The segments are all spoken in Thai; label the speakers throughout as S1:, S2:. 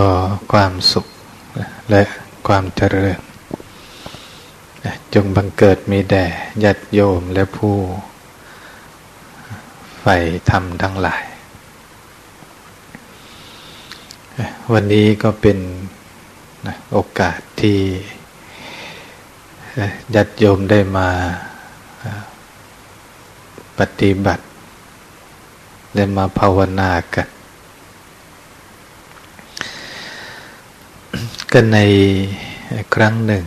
S1: ก็ความสุขและความเจริญ จงบังเกิดมีแด่ญาติโยมและผู้ใฝ่ธรรมทั้งหลาย วันนี้ก็เป็นโอกาสที่ญาติโยมได้มาปฏิบัติ ได้มาภาวนากัน กันในครั้งหนึ่ง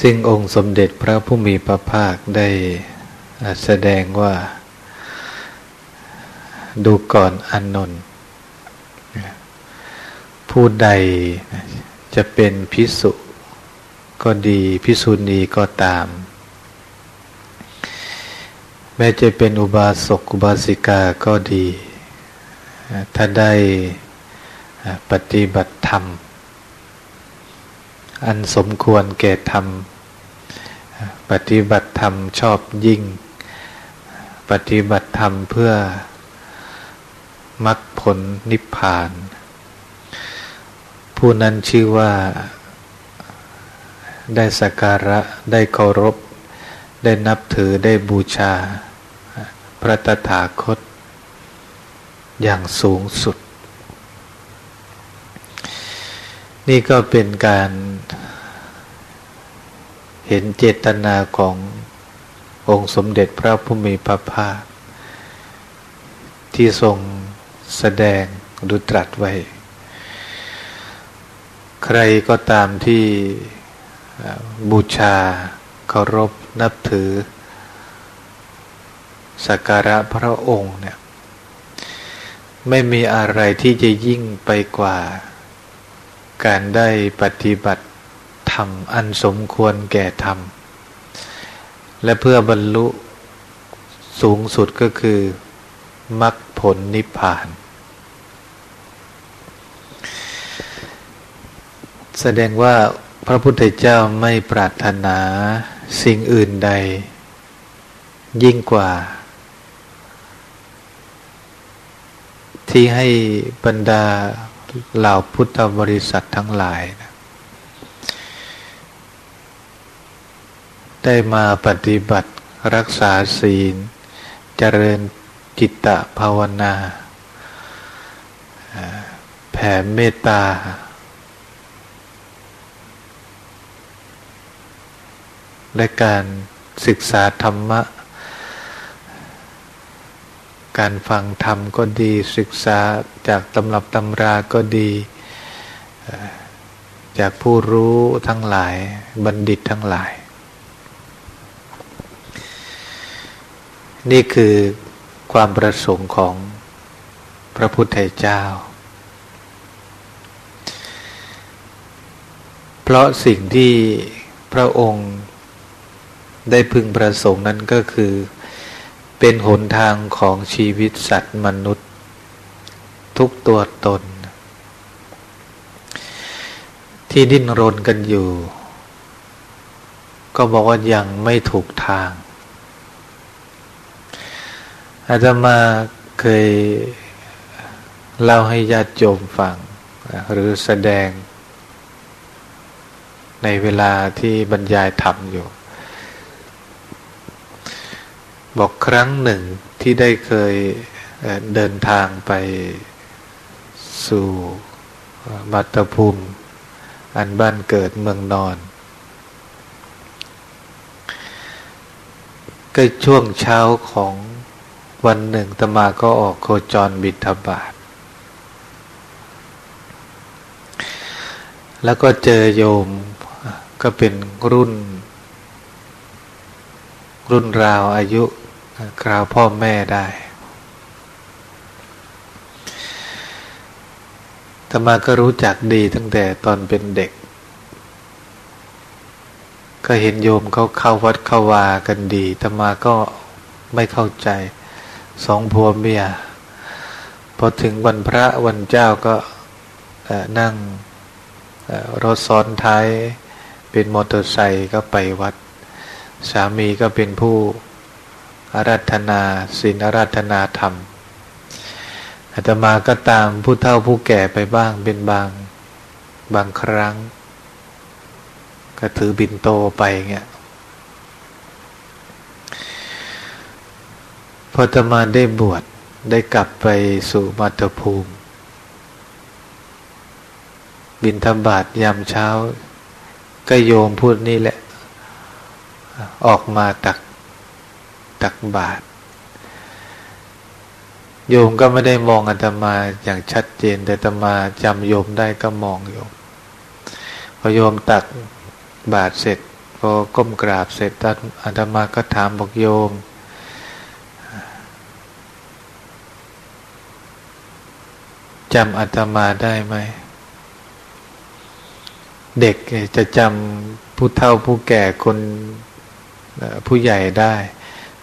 S1: ซึ่งองค์สมเด็จพระผู้มีพระภาคได้แสดงว่า ดูก่อนอนนนท์ผู้ใดจะเป็นพิสุก็ดีพิสุณีก็ตาม แม้จะเป็นอุบาสกอุบาสิกาก็ดี ถ้าได้ ปฏิบัติธรรม อันสมควรแก่ธรรม ปฏิบัติธรรมชอบยิ่ง ปฏิบัติธรรมเพื่อมรรคผลนิพพาน ผู้นั้นชื่อว่าได้สักการะได้เคารพ ได้นับถือได้บูชา พระตถาคต อย่างสูงสุด นี่ก็เป็นการเห็นเจตนาขององค์สมเด็จพระผู้มีพระภาค ที่ทรงแสดงดุตรัสไว้ ใครก็ตามที่บูชาเคารพนับถือ สักการะพระองค์เนี่ยไม่มีอะไรที่จะยิ่งไปกว่า การได้ปฏิบัติธรรมอันสมควรแก่ธรรม และเพื่อบรรลุสูงสุดก็คือมรรคผลนิพพาน แสดงว่าพระพุทธเจ้าไม่ปรารถนาสิ่งอื่นใด ยิ่งกว่า ที่ให้บรรดา เหล่าพุทธบริษัททั้งหลายนะได้มาปฏิบัติรักษาศีล เจริญจิตตภาวนา แผ่เมตตา และการศึกษาธรรมะ การฟังธรรมก็ดีศึกษาจากตำรับตำราก็ดี จากผู้รู้ทั้งหลายบัณฑิตทั้งหลาย นี่คือความประสงค์ของพระพุทธเจ้า เพราะสิ่งที่พระองค์ได้พึงประสงค์นั้นก็คือ เป็นหนทางของชีวิตสัตว์มนุษย์ ทุกตัวตน ที่ดิ้นรนกันอยู่ ก็บอกว่ายังไม่ถูกทาง อาจจะมาเคยเล่าให้ญาติโยมฟัง หรือแสดง ในเวลาที่บรรยายธรรมอยู่ บอกครั้งหนึ่งที่ได้เคยเดินทางไปสู่มัตภูมิ อันบ้านเกิดเมืองนอน ก็ช่วงเช้าของวันหนึ่งตมาก็ออกโคจรบิทบาท แล้วก็เจอโยมก็เป็นรุ่น รุ่นราวอายุ คราวพ่อแม่ได้ธรรมาก็รู้จักดีตั้งแต่ตอนเป็นเด็ก ก็เห็นโยมเขาเข้าวัดเข้าวากันดีธรรมาก็ไม่เข้าใจสองพัวเมียพอถึงวันพระวันเจ้าก็นั่งรถซ้อนท้ายเป็นมอเตอร์ไซค์ก็ไปวัด สามีก็เป็นผู้ อารัธนาศีลอารัธนาธรรมอาตมาก็ตามผู้เฒ่าผู้แก่ไปบ้างเป็นบาง บางครั้ง ก็ถือบินโตไปเงี้ยพออาตมาได้บวชได้กลับไปสู่มัตภูมิ บินธบาตยามเช้า ก็โยมพูดนี่แหละ ออกมาตัก ตักบาตรโยมก็ไม่ได้มองอาตมาอย่างชัดเจน แต่อาตมาจำโยมได้ก็มองโยม พอโยมตักบาตรเสร็จพอก้มกราบเสร็จอาตมาก็ถามบอกโยม จำอาตมาได้ไหม เด็กจะจำผู้เฒ่าผู้แก่คนผู้ใหญ่ได้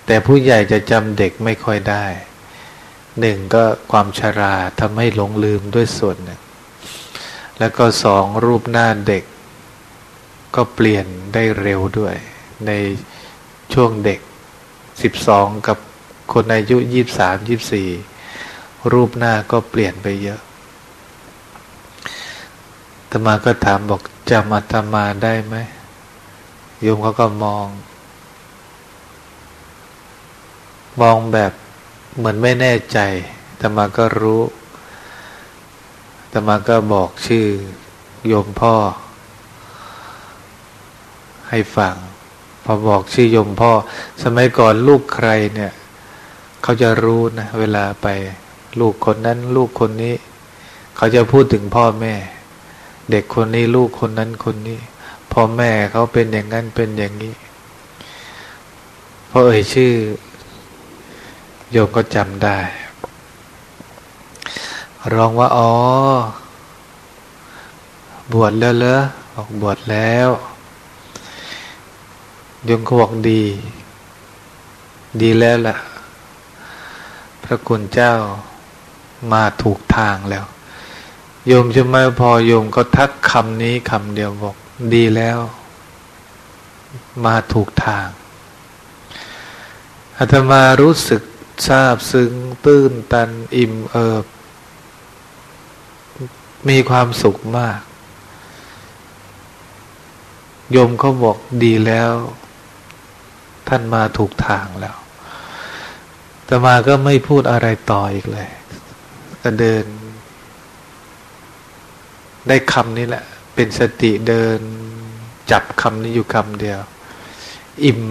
S1: แต่ผู้ใหญ่จะจำเด็กไม่ค่อยได้หนึ่งก็ความชราทำให้หลงลืมด้วยส่วนหนึ่งแล้วก็สองรูปหน้าเด็ก ก็เปลี่ยนได้เร็วด้วย ในช่วงเด็กสิบสองกับคนอายุยี่สามยี่สี่รูปหน้าก็เปลี่ยนไปเยอะตมาก็ถามบอกจำอัตมาได้ไหมโยมเขาก็มอง มองแบบเหมือนไม่แน่ใจแต่มาก็รู้แต่มาก็บอกชื่อโยมพ่อ ให้ฟัง พอบอกชื่อโยมพ่อ สมัยก่อนลูกใครเนี่ย เขาจะรู้นะเวลาไป ลูกคนนั้น ลูกคนนี้ เขาจะพูดถึงพ่อแม่ เด็กคนนี้ลูกคนนั้นคนนี้พ่อแม่เขาเป็นอย่างนั้นเป็นอย่างนี้พอเอ่ยชื่อ โยมก็จำได้ ร้องว่า อ๋อ บวชแล้วเหรอบอกบวชแล้วโยมก็บอกดี ดีแล้วล่ะ พระคุณเจ้ามาถูกทางแล้ว โยมจะไม่พอโยมก็ทักคำนี้คำเดียวบอก ดีแล้ว มาถูกทางอาตมารู้สึก ซาบซึ้งตื้นตันอิ่มเอิบ มีความสุขมาก โยมเขาบอกดีแล้ว ท่านมาถูกทางแล้วแต่มาก็ไม่พูดอะไรต่ออีกเลยก็เดิน ได้คำนี้แหละ เป็นสติเดิน จับคำนี้อยู่คำเดียว อิ่ม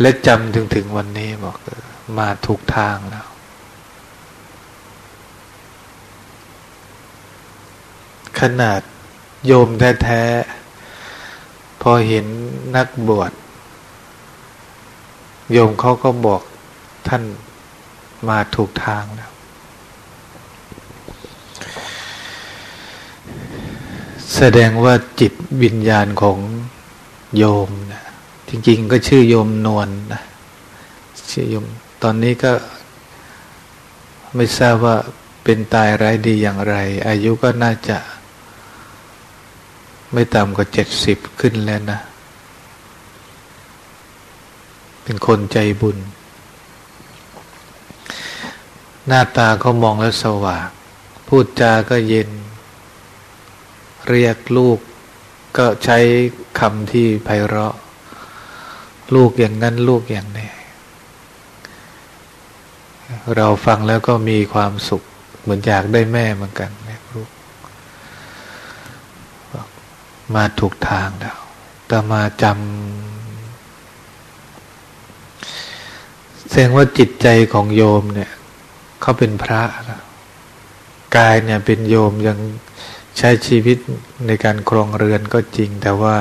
S1: และจำถึงถึงวันนี้บอกมาถูกทางแล้ว ขนาดโยมแท้ๆ พอเห็นนักบวชโยมเขาก็บอกท่านมาถูกทางแล้ว แสดงว่าจิตวิญญาณของโยมนะ จริง ๆ ก็ชื่อโยมนวลนะชื่อโยมตอนนี้ก็ไม่ทราบว่าเป็นตายไร้ดีอย่างไร อายุก็น่าจะ ไม่ต่ำกว่าเจ็ดสิบขึ้นแล้วนะ เป็นคนใจบุญ หน้าตาเขามองแล้วสว่าง พูดจาก็เย็น เรียกลูกก็ใช้คำที่ไพเราะ ลูกอย่างนั้นลูกอย่างนี้ เราฟังแล้วก็มีความสุข เหมือนอยากได้แม่เหมือนกันแม่ลูกมาถูกทางแล้วแต่มาจำแสดงว่าจิตใจของโยมเนี่ยเขาเป็นพระนะกายเนี่ยเป็นโยมยังใช้ชีวิตในการครองเรือนก็จริง แต่ว่า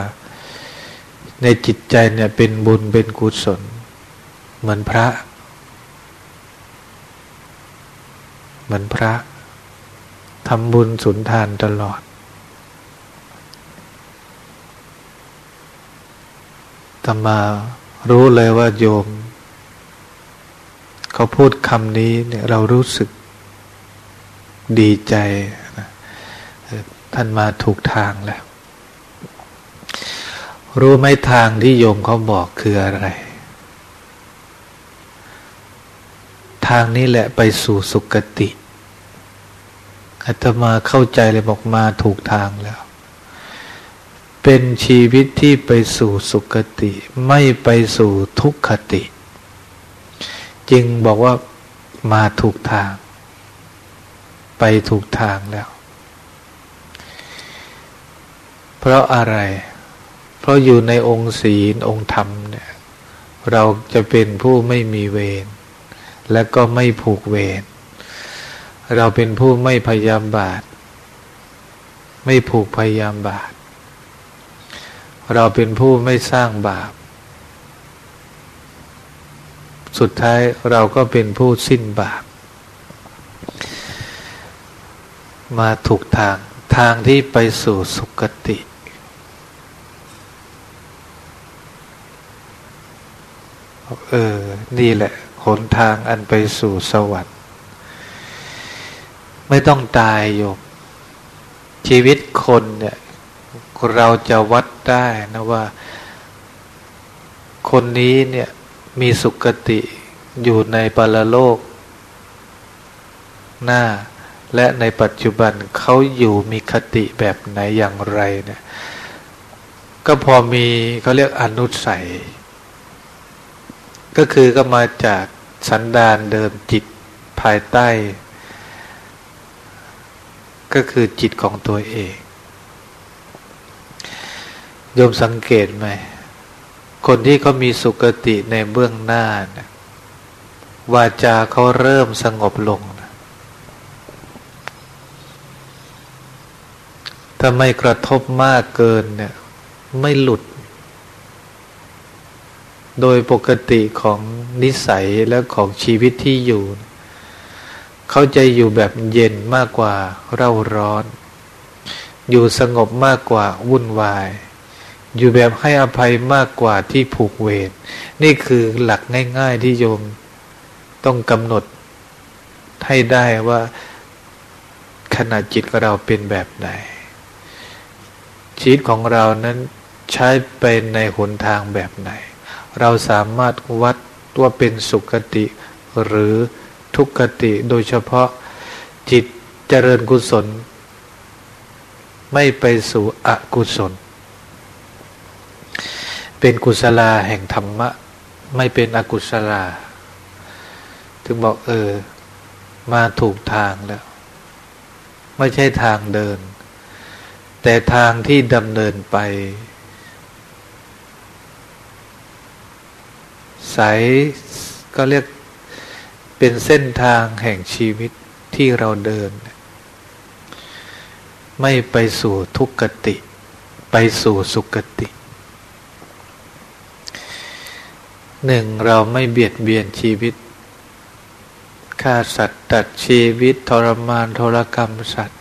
S1: ในจิตใจเนี่ยเป็นบุญเป็นกุศล เหมือนพระ เหมือนพระทำบุญสุนทานตลอดตมารู้เลยว่าโยม เขาพูดคำนี้เนี่ยเรารู้สึกดีใจนะท่านมาถูกทางแล้ว รู้ไหมทางที่โยมเขาบอกคืออะไร ทางนี้แหละไปสู่สุคติอาตมาเข้าใจเลยบอกมาถูกทางแล้ว เป็นชีวิตที่ไปสู่สุคติ ไม่ไปสู่ทุกขติ จึงบอกว่ามาถูกทาง ไปถูกทางแล้ว เพราะอะไร ราะอยู่ในองค์ศีลองค์ธรรมเนี่ย เราจะเป็นผู้ไม่มีเวรและก็ไม่ผูกเวรเราเป็นผู้ไม่พยายามบาท ไม่ผูกพยายามบาท เราเป็นผู้ไม่สร้างบาป สุดท้ายเราก็เป็นผู้สิ้นบาป มาถูกทางทางที่ไปสู่สุคติ เออ นี่แหละหนทางอันไปสู่สวรรค์ ไม่ต้องตายโยมชีวิตคนเนี่ยเราจะวัดได้นะว่า คนนี้เนี่ยมีสุขติอยู่ในปรโลก หน้า และในปัจจุบันเขาอยู่มีคติแบบไหนอย่างไรเนี่ย ก็พอมีเขาเรียกอนุสัย ก็คือก็มาจากสันดานเดิมจิตภายใต้ ก็คือจิตของตัวเองโยมสังเกตไหม คนที่เขามีสุกติในเบื้องหน้านะวาจาเขาเริ่มสงบลงนะถ้าไม่กระทบมากเกินเนี่ย ไม่หลุด โดยปกติของนิสัยและของชีวิตที่อยู่ เขาจะอยู่แบบเย็นมากกว่าเร่าร้อน อยู่สงบมากกว่าวุ่นวาย อยู่แบบให้อภัยมากกว่าที่ผูกเวรนี่คือหลักง่าย ๆที่โยมต้องกำหนดให้ได้ว่าขณะจิตของเราเป็นแบบไหน ชีวิตของเรานั้นใช้เป็นในหนทางแบบไหน เราสามารถวัดว่าเป็นสุขติหรือทุกขติโดยเฉพาะจิตเจริญกุศล ไม่ไปสู่อกุศล เป็นกุศลาแห่งธรรมะ ไม่เป็นอกุศลา ถึงบอกเออ มาถูกทางแล้ว ไม่ใช่ทางเดิน แต่ทางที่ดำเนินไป สายก็เรียกเป็นเส้นทางแห่งชีวิตที่เราเดิน ไม่ไปสู่ทุกขติ ไปสู่สุขติหนึ่งเราไม่เบียดเบียนชีวิตฆ่าสัตว์ตัดชีวิตทรมานทรกรรมสัตว์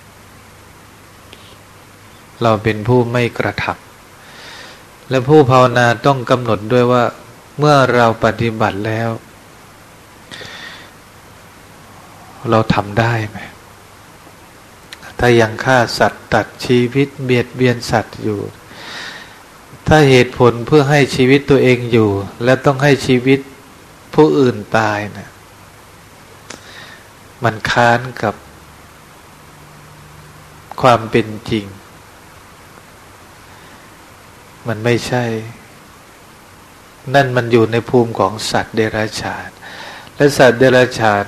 S1: เราเป็นผู้ไม่กระทำและผู้ภาวนาต้องกำหนดด้วยว่า เมื่อเราปฏิบัติแล้ว เราทำได้ไหมถ้ายังฆ่าสัตว์ตัดชีวิตเบียดเบียนสัตว์อยู่ ถ้าเหตุผลเพื่อให้ชีวิตตัวเองอยู่ และต้องให้ชีวิตผู้อื่นตายนะมันค้านกับความเป็นจริง มันไม่ใช่ นั่นมันอยู่ในภูมิของสัตว์เดรัจฉาน และสัตว์เดรัจฉาน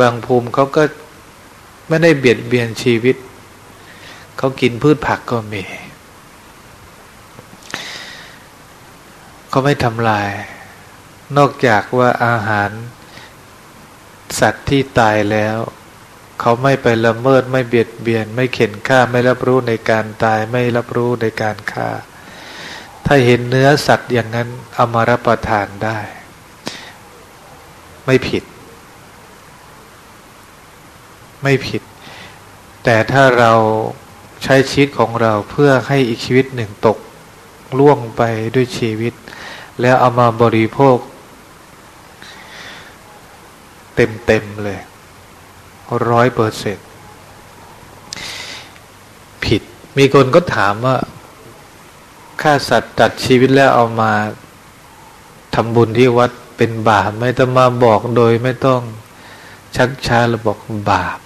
S1: บางภูมิเขาก็ไม่ได้เบียดเบียนชีวิต เขากินพืชผักก็มี เขาไม่ทำลาย นอกจากว่าอาหาร สัตว์ที่ตายแล้ว เขาไม่ไปละเมิดไม่เบียดเบียน ไม่เข็นฆ่าไม่รับรู้ในการตายไม่รับรู้ในการฆ่า ถ้าเห็นเนื้อสัตว์อย่างนั้นเอามารับประทานได้ ไม่ผิด ไม่ผิด แต่ถ้าเราใช้ชีวิตของเราเพื่อให้อีกชีวิตหนึ่งตกล่วงไปด้วยชีวิต แล้วเอามาบริโภค เต็มๆเลยร้อยเปอร์เซ็นผิด มีคนก็ถามว่า ฆ่าสัตว์ตัดชีวิตแล้วเอามาทำบุญที่วัดเป็นบาป ไม่ต้องมาบอกโดยไม่ต้องชักช้าเราบอกบาป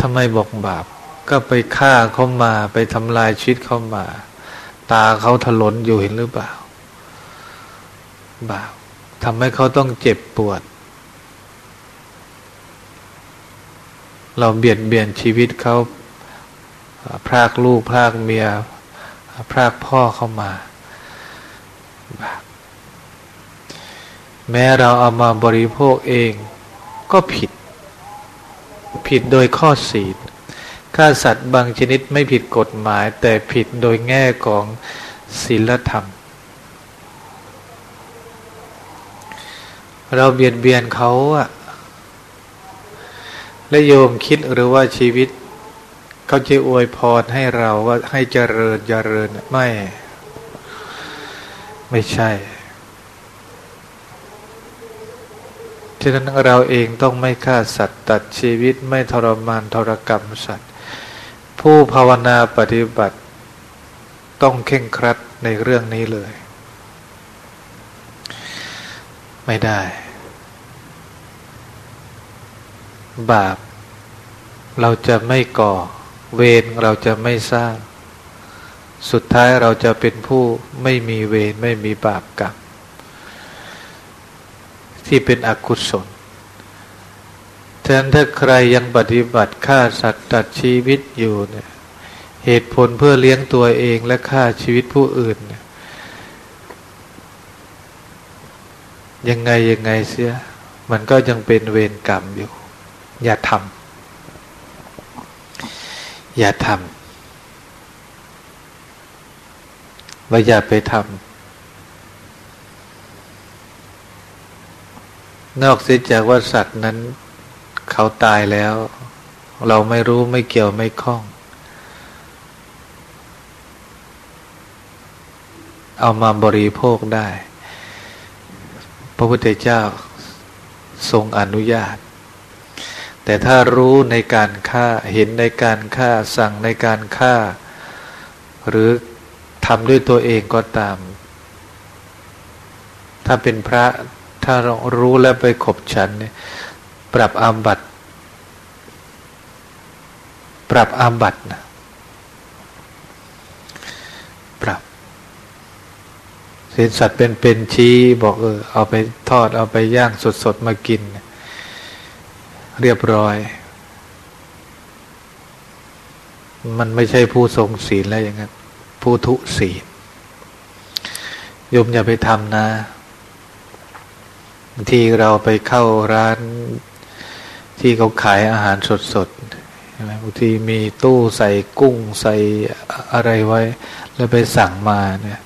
S1: ทำไมบอกบาป ก็ไปฆ่าเขามาไปทำลายชีวิตเขามา ตาเขาถลนอยู่เห็นหรือเปล่า บาปทำให้เขาต้องเจ็บปวด เราเบียดเบียนชีวิตเขา พรากลูกพรากเมีย พรากพ่อเข้ามาบาปแม้เราเอามาบริโภคเองก็ผิด ผิดโดยข้อศีลฆ่าสัตว์บางชนิดไม่ผิดกฎหมาย แต่ผิดโดยแง่ของศีลธรรม เราเบียดเบียนเขาอะและโยมคิดหรือว่าชีวิต เขาจะอวยพรให้เราว่าให้เจริญเจริญไม่ ไม่ใช่ฉะนั้นเราเองต้องไม่ฆ่าสัตว์ตัดชีวิตไม่ทรมานทรกรรมสัตว์ ผู้ภาวนาปฏิบัติต้องเข่งครัดในเรื่องนี้เลย ไม่ได้ บาปเราจะไม่ก่อ เวรเราจะไม่สร้าง สุดท้ายเราจะเป็นผู้ไม่มีเวรไม่มีบาปกรรมที่เป็นอกุศลฉะนั้นถ้าใครยังปฏิบัติฆ่าสัตว์ตัดชีวิตอยู่เนี่ยเหตุผลเพื่อเลี้ยงตัวเองและฆ่าชีวิตผู้อื่นเนี่ยยังไงยังไงเสีย มันก็ยังเป็นเวรกรรมอยู่ อย่าทำ อย่าทำว่าอย่าไปทำนอกเสียจากว่าสัตว์นั้น เขาตายแล้ว เราไม่รู้ไม่เกี่ยวไม่คล้อง เอามาบริโภคได้ พระพุทธเจ้าทรงอนุญาต แต่ถ้ารู้ในการฆ่าเห็นในการฆ่าสั่งในการฆ่า หรือทำด้วยตัวเองก็ตาม ถ้าเป็นพระถ้ารู้แล้วไปขบฉันเนี่ยปรับอาบัตปรับอาบัตนะปรับเห็นสัตว์เป็นเป็นชี้บอกเออเอาไปทอดเอาไปย่างสดๆมากิน เรียบร้อย มันไม่ใช่ผู้ทรงศีลแล้วอย่างนั้น ผู้ทุศีลโยมอย่าไปทำนะบางทีเราไปเข้าร้านที่เขาขายอาหารสดๆใช่ไหมบางทีมีตู้ใส่กุ้งใส่อะไรไว้ แล้วไปสั่งมาเนี่ย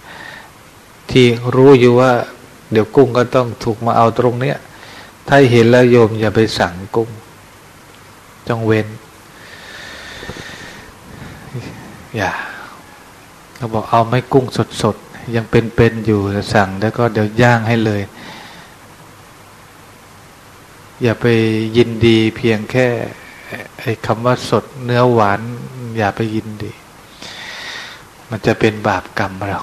S1: ที่รู้อยู่ว่า เดี๋ยวกุ้งก็ต้องถูกมาเอาตรงเนี้ย ถ้าเห็นแล้วโยมอย่าไปสั่งกุ้งจงเว้น อย่าเราบอกเอาไม่กุ้งสดๆ ยังเป็นๆอยู่สั่ง แล้วก็เดี๋ยวย่างให้เลย อย่าไปยินดีเพียงแค่ไอ้คำว่าสดเนื้อหวาน อย่าไปยินดี มันจะเป็นบาปกรรมเรา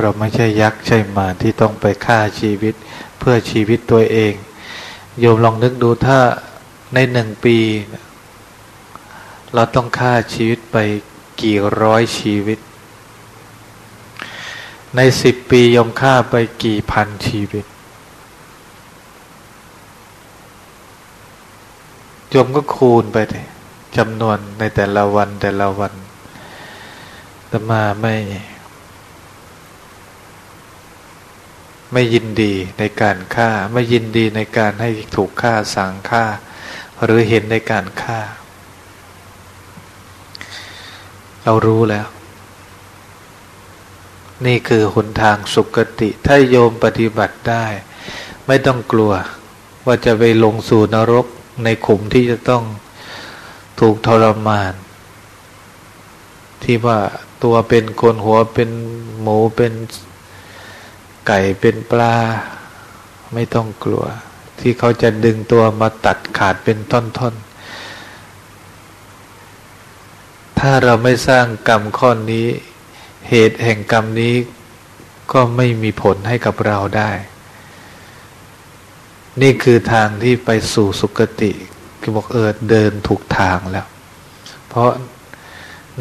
S1: เราไม่ใช่ยักษ์ใช่มาที่ต้องไปฆ่าชีวิตเพื่อชีวิตตัวเอง โยมลองนึกดูถ้าในหนึ่งปี เราต้องฆ่าชีวิตไปกี่ร้อยชีวิต ในสิบปียมฆ่าไปกี่พันชีวิตโยมก็คูณไปเลยจำนวนในแต่ละวันแต่ละวันแต่มาไม่ ไม่ยินดีในการฆ่า ไม่ยินดีในการให้ถูกฆ่าสั่งฆ่า หรือเห็นในการฆ่า เรารู้แล้ว นี่คือหนทางสุกติ ถ้าโยมปฏิบัติได้ ไม่ต้องกลัว ว่าจะไปลงสู่นรกในขุมที่จะต้องถูกทรมาน ที่ว่าตัวเป็นคนหัวเป็นหมูเป็น ไก่เป็นปลา ไม่ต้องกลัว ที่เขาจะดึงตัวมาตัดขาดเป็นท่อนๆ ถ้าเราไม่สร้างกรรมข้อนนี้ เหตุแห่งกรรมนี้ก็ไม่มีผลให้กับเราได้ นี่คือทางที่ไปสู่สุคติคือบอกเออเดินถูกทางแล้ว เพราะ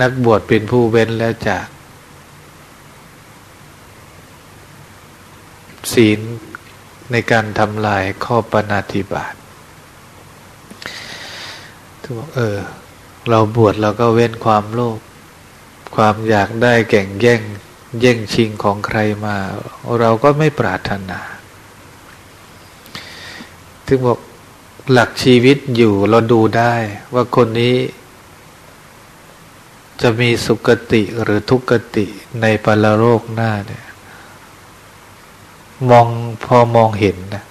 S1: นักบวชเป็นผู้เว้นแล้วจาก ศีลในการทำลายข้อปนาธิบาตทุกบอกเออ เราบวชเราก็เว้นความโลภความอยากได้แก่งแย่ง แย่งชิงของใครมา เราก็ไม่ปรารถนา ถึงบอกหลักชีวิตอยู่เราดูได้ ว่าคนนี้ จะมีสุกติหรือทุกติในปรโลกหน้าเนี่ย มองพอมองเห็นนะ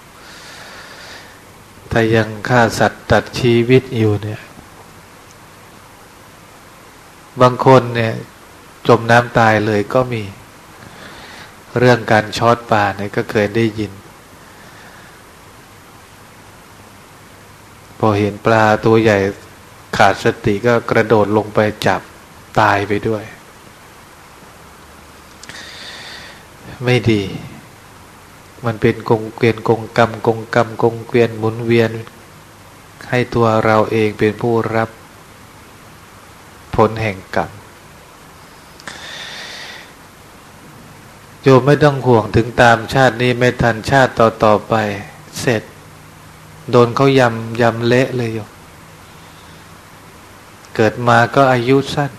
S1: ถ้ายังฆ่าสัตว์ตัดชีวิตอยู่เนี่ย บางคนเนี่ย จมน้ำตายเลยก็มี เรื่องการช็อตปลาเนี่ยก็เคยได้ยิน พอเห็นปลาตัวใหญ่ขาดสติก็กระโดดลงไปจับตายไปด้วย ไม่ดี มันเป็นกงเกวียนกงกรรมกงกรรมกงเกวียนหมุนเวียน ให้ตัวเราเองเป็นผู้รับผลแห่งกรรมโยมไม่ต้องห่วงถึงตามชาตินี้ไม่ทันชาติต่อต่อไป เสร็จ โดนเขายำยำเละเลยโยมเกิดมาก็อายุสั้น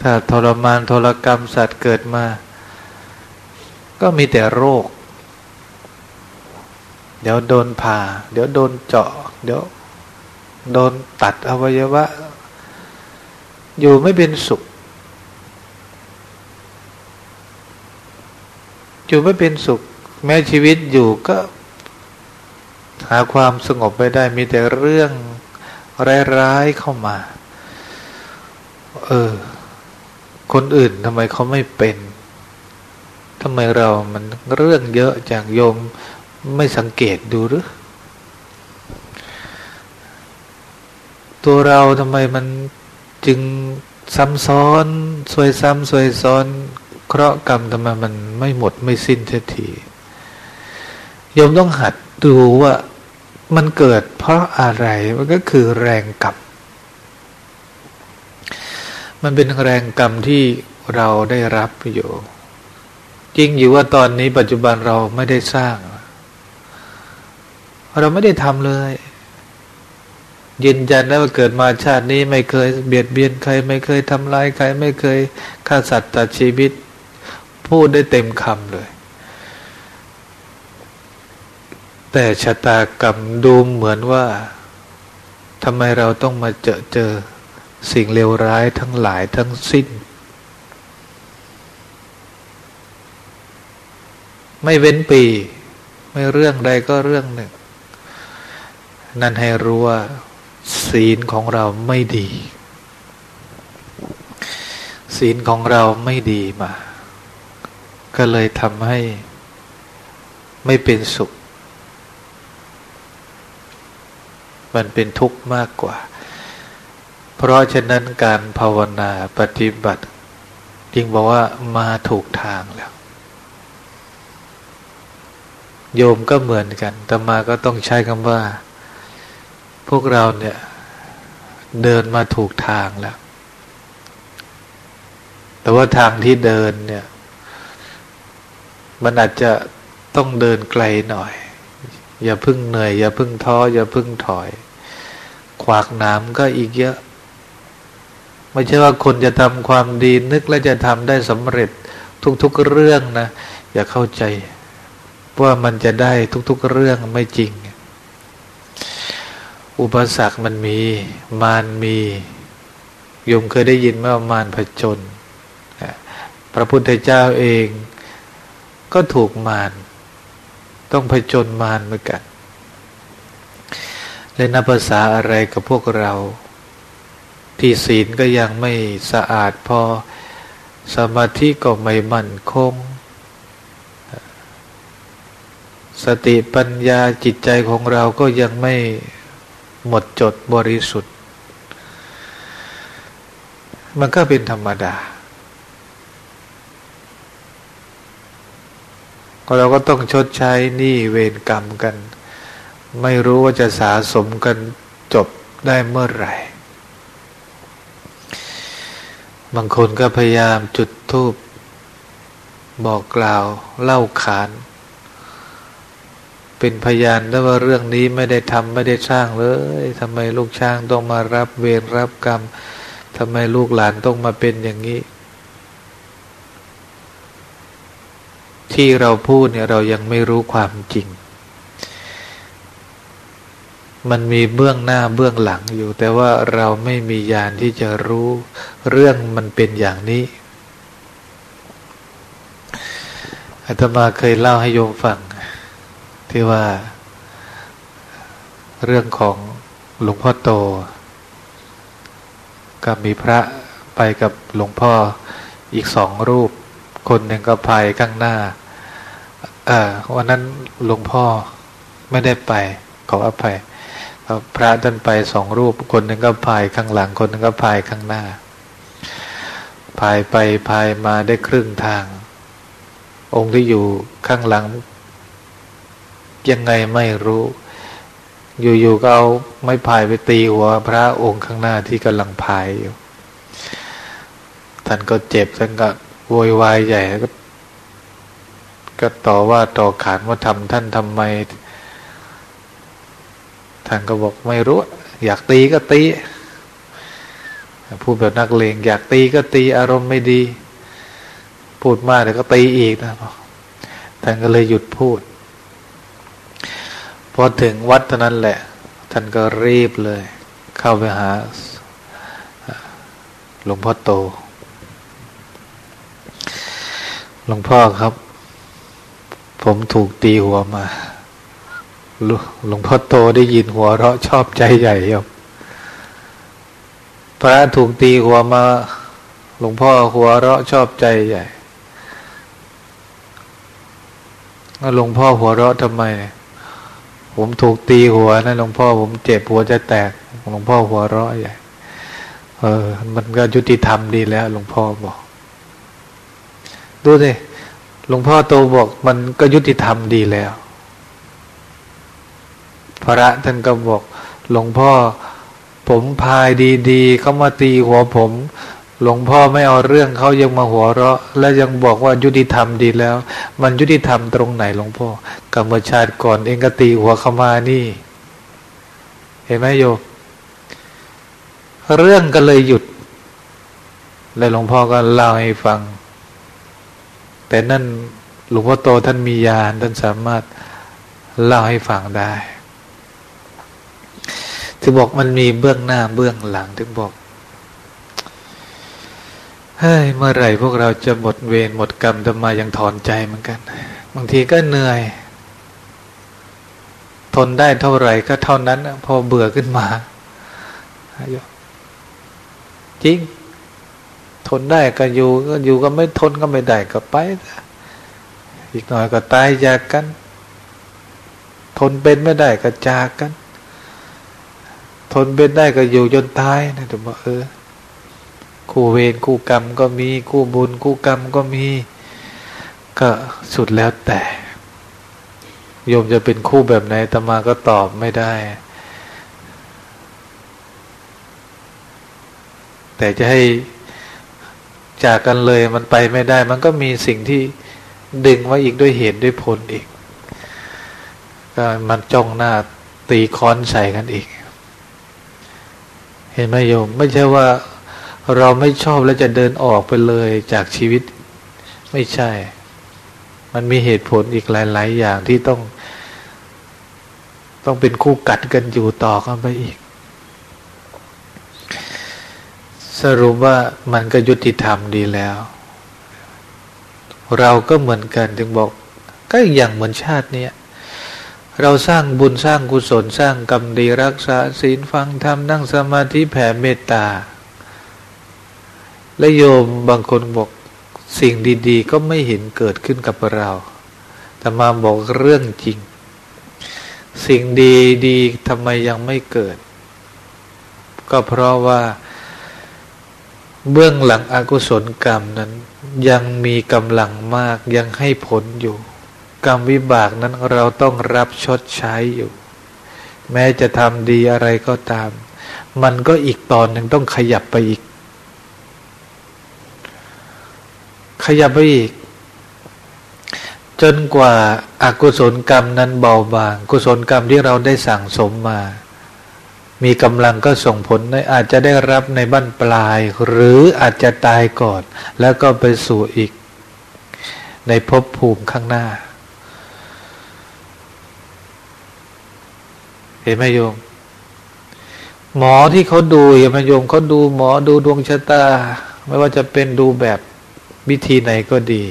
S1: ถ้าทรมานทรกรรมสัตว์เกิดมา ก็มีแต่โรค เดี๋ยวโดนผ่า เดี๋ยวโดนเจาะ เดี๋ยวโดนตัดอวัยวะ อยู่ไม่เป็นสุข อยู่ไม่เป็นสุข แม้ชีวิตอยู่ก็ หาความสงบไม่ได้ มีแต่เรื่องร้ายๆเข้ามา เออ คนอื่นทำไมเขาไม่เป็น ทำไมเรามันเรื่องเยอะจากโยมไม่สังเกตดูหรือ ตัวเราทำไมมันจึงซ้ำซ้อนสวยซ้ำสวยซ้อน เคราะห์กรรมทำไมมันไม่หมดไม่สิ้นเสียทีโยมต้องหัดดูว่ามันเกิดเพราะอะไร มันก็คือแรงกรรม มันเป็นแรงกรรมที่เราได้รับอยู่ จริงอยู่ว่าตอนนี้ปัจจุบันเราไม่ได้สร้าง เราไม่ได้ทำเลย ยืนยันได้ว่าเกิดมาชาตินี้ไม่เคยเบียดเบียนใคร ไม่เคยทำลายใคร ไม่เคยฆ่าสัตว์ตัดชีวิต พูดได้เต็มคำเลย แต่ชะตากรรมดูเหมือนว่าทำไมเราต้องมาเจอเจอสิ่งเลวร้ายทั้งหลายทั้งสิ้น ไม่เว้นปี ไม่เรื่องใดก็เรื่องหนึ่ง นั่นให้รู้ว่า ศีลของเราไม่ดี ศีลของเราไม่ดีมา ก็เลยทำให้ไม่เป็นสุข มันเป็นทุกข์มากกว่า เพราะฉะนั้นการภาวนาปฏิบัติ จึงบอกว่ามาถูกทางแล้ว โยมก็เหมือนกันแต่มาก็ต้องใช้คำว่า พวกเราเนี่ยเดินมาถูกทางแล้ว แต่ว่าทางที่เดินเนี่ย มันอาจจะต้องเดินไกลหน่อย อย่าพึ่งเหนื่อย อย่าพึ่งท้อ อย่าพึ่งถอย ขวากน้ำก็อีกเยอะ ไม่ใช่ว่าคนจะทำความดีนึกแล้วจะทำได้สำเร็จทุกๆเรื่องนะ อย่าเข้าใจ ว่ามันจะได้ทุกๆเรื่องไม่จริง อุปสรรคมันมี มารมีโยมเคยได้ยินว่ามารผจญพระพุทธเจ้าเองก็ถูกมารต้องผจญมารเหมือนกันและนับภาษาอะไรกับพวกเรา ที่ศีลก็ยังไม่สะอาดพอ สมาธิก็ไม่มั่นคง สติปัญญาจิตใจของเราก็ยังไม่หมดจดบริสุทธิ์ มันก็เป็นธรรมดา เราก็ต้องชดใช้หนี้เวรกรรมกัน ไม่รู้ว่าจะสะสมกันจบได้เมื่อไหร่ บางคนก็พยายามจุดธูปบอกกล่าวเล่าขาน เป็นพยานได้ว่าเรื่องนี้ไม่ได้ทำไม่ได้สร้างเลยทำไมลูกช้างต้องมารับเวรรับกรรมทำไมลูกหลานต้องมาเป็นอย่างนี้ ที่เราพูดเนี่ยเรายังไม่รู้ความจริง มันมีเบื้องหน้าเบื้องหลังอยู่ แต่ว่าเราไม่มียานที่จะรู้เรื่องมันเป็นอย่างนี้อาตมาเคยเล่าให้โยมฟัง ที่ว่า เรื่องของหลวงพ่อโตกับมีพระไปกับหลวงพ่ออีกสองรูป คนหนึ่งก็พายข้างหน้าวันนั้นหลวงพ่อไม่ได้ไปขออภัยพระท่านไปสองรูป คนหนึ่งก็พายข้างหลัง คนหนึ่งก็พายข้างหน้า พายไปพายมาได้ครึ่งทาง องค์ที่อยู่ข้างหลัง ยังไงไม่รู้ อยู่ๆก็เอาไม้พายไปตีหัวพระองค์ข้างหน้าที่กำลังพายอยู่ ท่านก็เจ็บท่านก็โวยวายใหญ่ก็ก็ต่อว่าต่อขานว่าทำท่านทำไม ท่านก็บอกไม่รู้ อยากตีก็ตีพูดแบบนักเลงอยากตีก็ตีอารมณ์ไม่ดี พูดมากเดี๋ยวก็ตีอีกนะท่านก็เลยหยุดพูด พอถึงวัดเท่านั้นแหละ ท่านก็รีบเลย เข้าไปหาหลวงพ่อโต หลวงพ่อครับ ผมถูกตีหัวมาหลวงพ่อโตได้ยินหัวเราะชอบใจใหญ่ครับพระถูกตีหัวมา หลวงพ่อหัวเราะชอบใจใหญ่หลวงพ่อหัวเราะทำไมเนี่ย ผมถูกตีหัวนะหลวงพ่อผมเจ็บหัวจะแตกหลวงพ่อหัวเราะใหญ่เออ มันก็ยุติธรรมดีแล้ว หลวงพ่อบอก ดูสิหลวงพ่อโตบอก มันก็ยุติธรรมดีแล้ว พระท่านก็บอก หลวงพ่อ ผมพายดีๆเขามาตีหัวผม หลวงพ่อไม่เอาเรื่องเขายังมาหัวเราะ และยังบอกว่ายุติธรรมดีแล้ว มันยุติธรรมตรงไหนหลวงพ่อกรรมชาติก่อนเองก็ตีหัวเขามานี่ เห็นไหมโยเรื่องก็เลยหยุด แล้วหลวงพ่อก็เล่าให้ฟัง แต่นั่นหลวงพ่อโตท่านมีญาณท่านสามารถเล่าให้ฟังได้ถึงบอกมันมีเบื้องหน้าเบื้องหลังถึงบอก เฮ้ยเมื่อไหร่พวกเราจะหมดเวรหมดกรรมจะมายังถอนใจเหมือนกัน บางทีก็เหนื่อย ทนได้เท่าไหร่ก็เท่านั้น พอเบื่อขึ้นมาจริง ทนได้ก็อยู่ก็อยู่ก็ไม่ทนก็ไม่ได้ก็ไป อีกหน่อยก็ตายจากกัน ทนเป็นไม่ได้ก็จากกัน ทนเป็นได้ก็อยู่จนตายนะถึงบอกเออ คู่เวรคู่กรรมก็มี คู่บุญคู่กรรมก็มี ก็สุดแล้วแต่โยมจะเป็นคู่แบบไหนตมาก็ตอบไม่ได้ แต่จะให้จากกันเลยมันไปไม่ได้ มันก็มีสิ่งที่ดึงไว้อีกด้วยเหตุด้วยผลอีก ก็มันจ้องหน้าตีค้อนใส่กันอีก เห็นไหมโยม ไม่ใช่ว่า เราไม่ชอบแล้วจะเดินออกไปเลยจากชีวิต ไม่ใช่ มันมีเหตุผลอีกหลาย ๆ อย่างที่ต้อง ต้องเป็นคู่กัดกันอยู่ต่อกันไปอีก สรุปว่ามันก็ยุติธรรมดีแล้ว เราก็เหมือนกันถึงบอก ก็อย่างเหมือนชาติเนี้ยเราสร้างบุญสร้างกุศลสร้างกรรมดีรักษาศีลฟังธรรมนั่งสมาธิแผ่เมตตา และโยมบางคนบอกสิ่งดีๆ ก็ไม่เห็นเกิดขึ้นกับเราแต่มาบอกเรื่องจริง สิ่งดีๆทำไมยังไม่เกิด ก็เพราะว่า เบื้องหลังอกุศลกรรมนั้น ยังมีกำลังมากยังให้ผลอยู่ กรรมวิบากนั้นเราต้องรับชดใช้อยู่ แม้จะทำดีอะไรก็ตาม มันก็อีกตอนหนึ่งต้องขยับไปอีก ขยับไปอีก จนกว่าอากุศลกรรมนั้นเบาบาง กุศลกรรมที่เราได้สั่งสมมา มีกำลังก็ส่งผลในอาจจะได้รับในบั้นปลาย หรืออาจจะตายก่อน แล้วก็ไปสู่อีก ในภพภูมิข้างหน้า เห็นไหมโยมหมอที่เขาดูเห็นไหมโยมเขาดูหมอดูดวงชะตา ไม่ว่าจะเป็นดูแบบ วิธีไหนก็ดี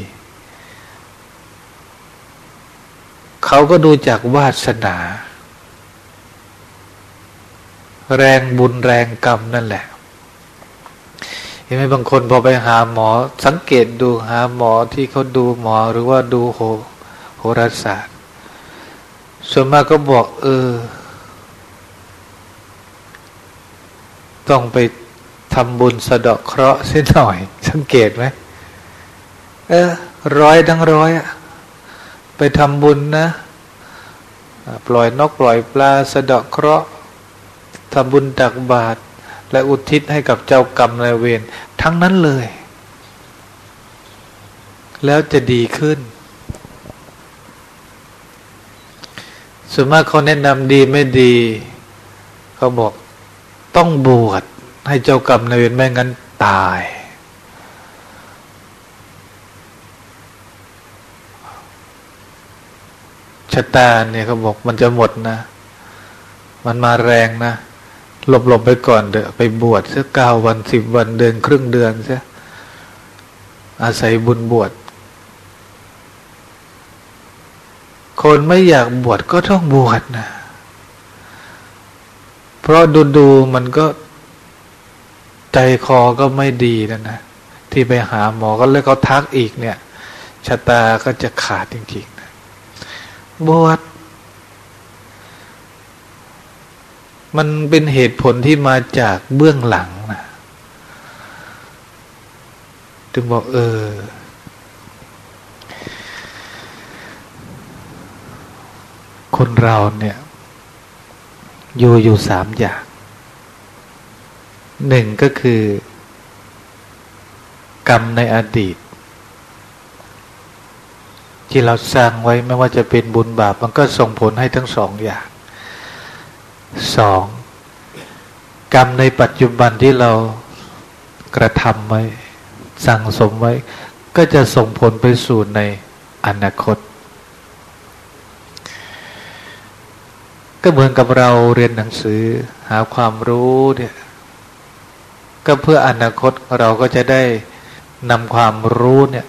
S1: เขาก็ดูจากวาสนา แรงบุญแรงกรรมนั่นแหละเห็นไหมบางคนพอไปหาหมอสังเกตดูหาหมอที่เขาดูหมอหรือว่าดูโหโหราศาสตร์ ส่วนมากก็บอกเออ ต้องไปทำบุญสะเดาะเคราะห์เสียหน่อย สังเกตไหม เออร้อยทั้งร้อยอะไปทำบุญนะ ปล่อยนกปล่อยปลาสะเดาะเคราะห์ทำบุญตักบาตรและอุทิศให้กับเจ้ากรรมนายเวรทั้งนั้นเลย แล้วจะดีขึ้นส่วนมากเขาแนะนำดีไม่ดีเขาบอกต้องบวชให้เจ้ากรรมนายเวรไม่งั้นตาย ชะตาเนี่ยเขาบอกมันจะหมดนะ มันมาแรงนะ หลบหลบไปก่อนเดอะไปบวชสักเก้าวันสิบวันเดือนครึ่งเดือนซะอาศัยบุญบวช คนไม่อยากบวชก็ต้องบวชนะ เพราะดูดูมันก็ใจคอก็ไม่ดีนะนะ ที่ไปหาหมอก็เลยเขาทักอีกเนี่ยชะตาก็จะขาดจริง บวชมันเป็นเหตุผลที่มาจากเบื้องหลังนะถึงบอกเออ คนเราเนี่ย อยู่อยู่สามอย่าง หนึ่งก็คือ กรรมในอดีต ที่เราสร้างไว้ไม่ว่าจะเป็นบุญบาป มันก็ส่งผลให้ทั้งสองอย่างสองกรรมในปัจจุบันที่เรากระทำไว้ สั่งสมไว้ ก็จะส่งผลไปสู่ในอนาคต ก็เหมือนกับเราเรียนหนังสือหาความรู้เนี่ยก็เพื่ออนาคตเราก็จะได้นำความรู้เนี่ย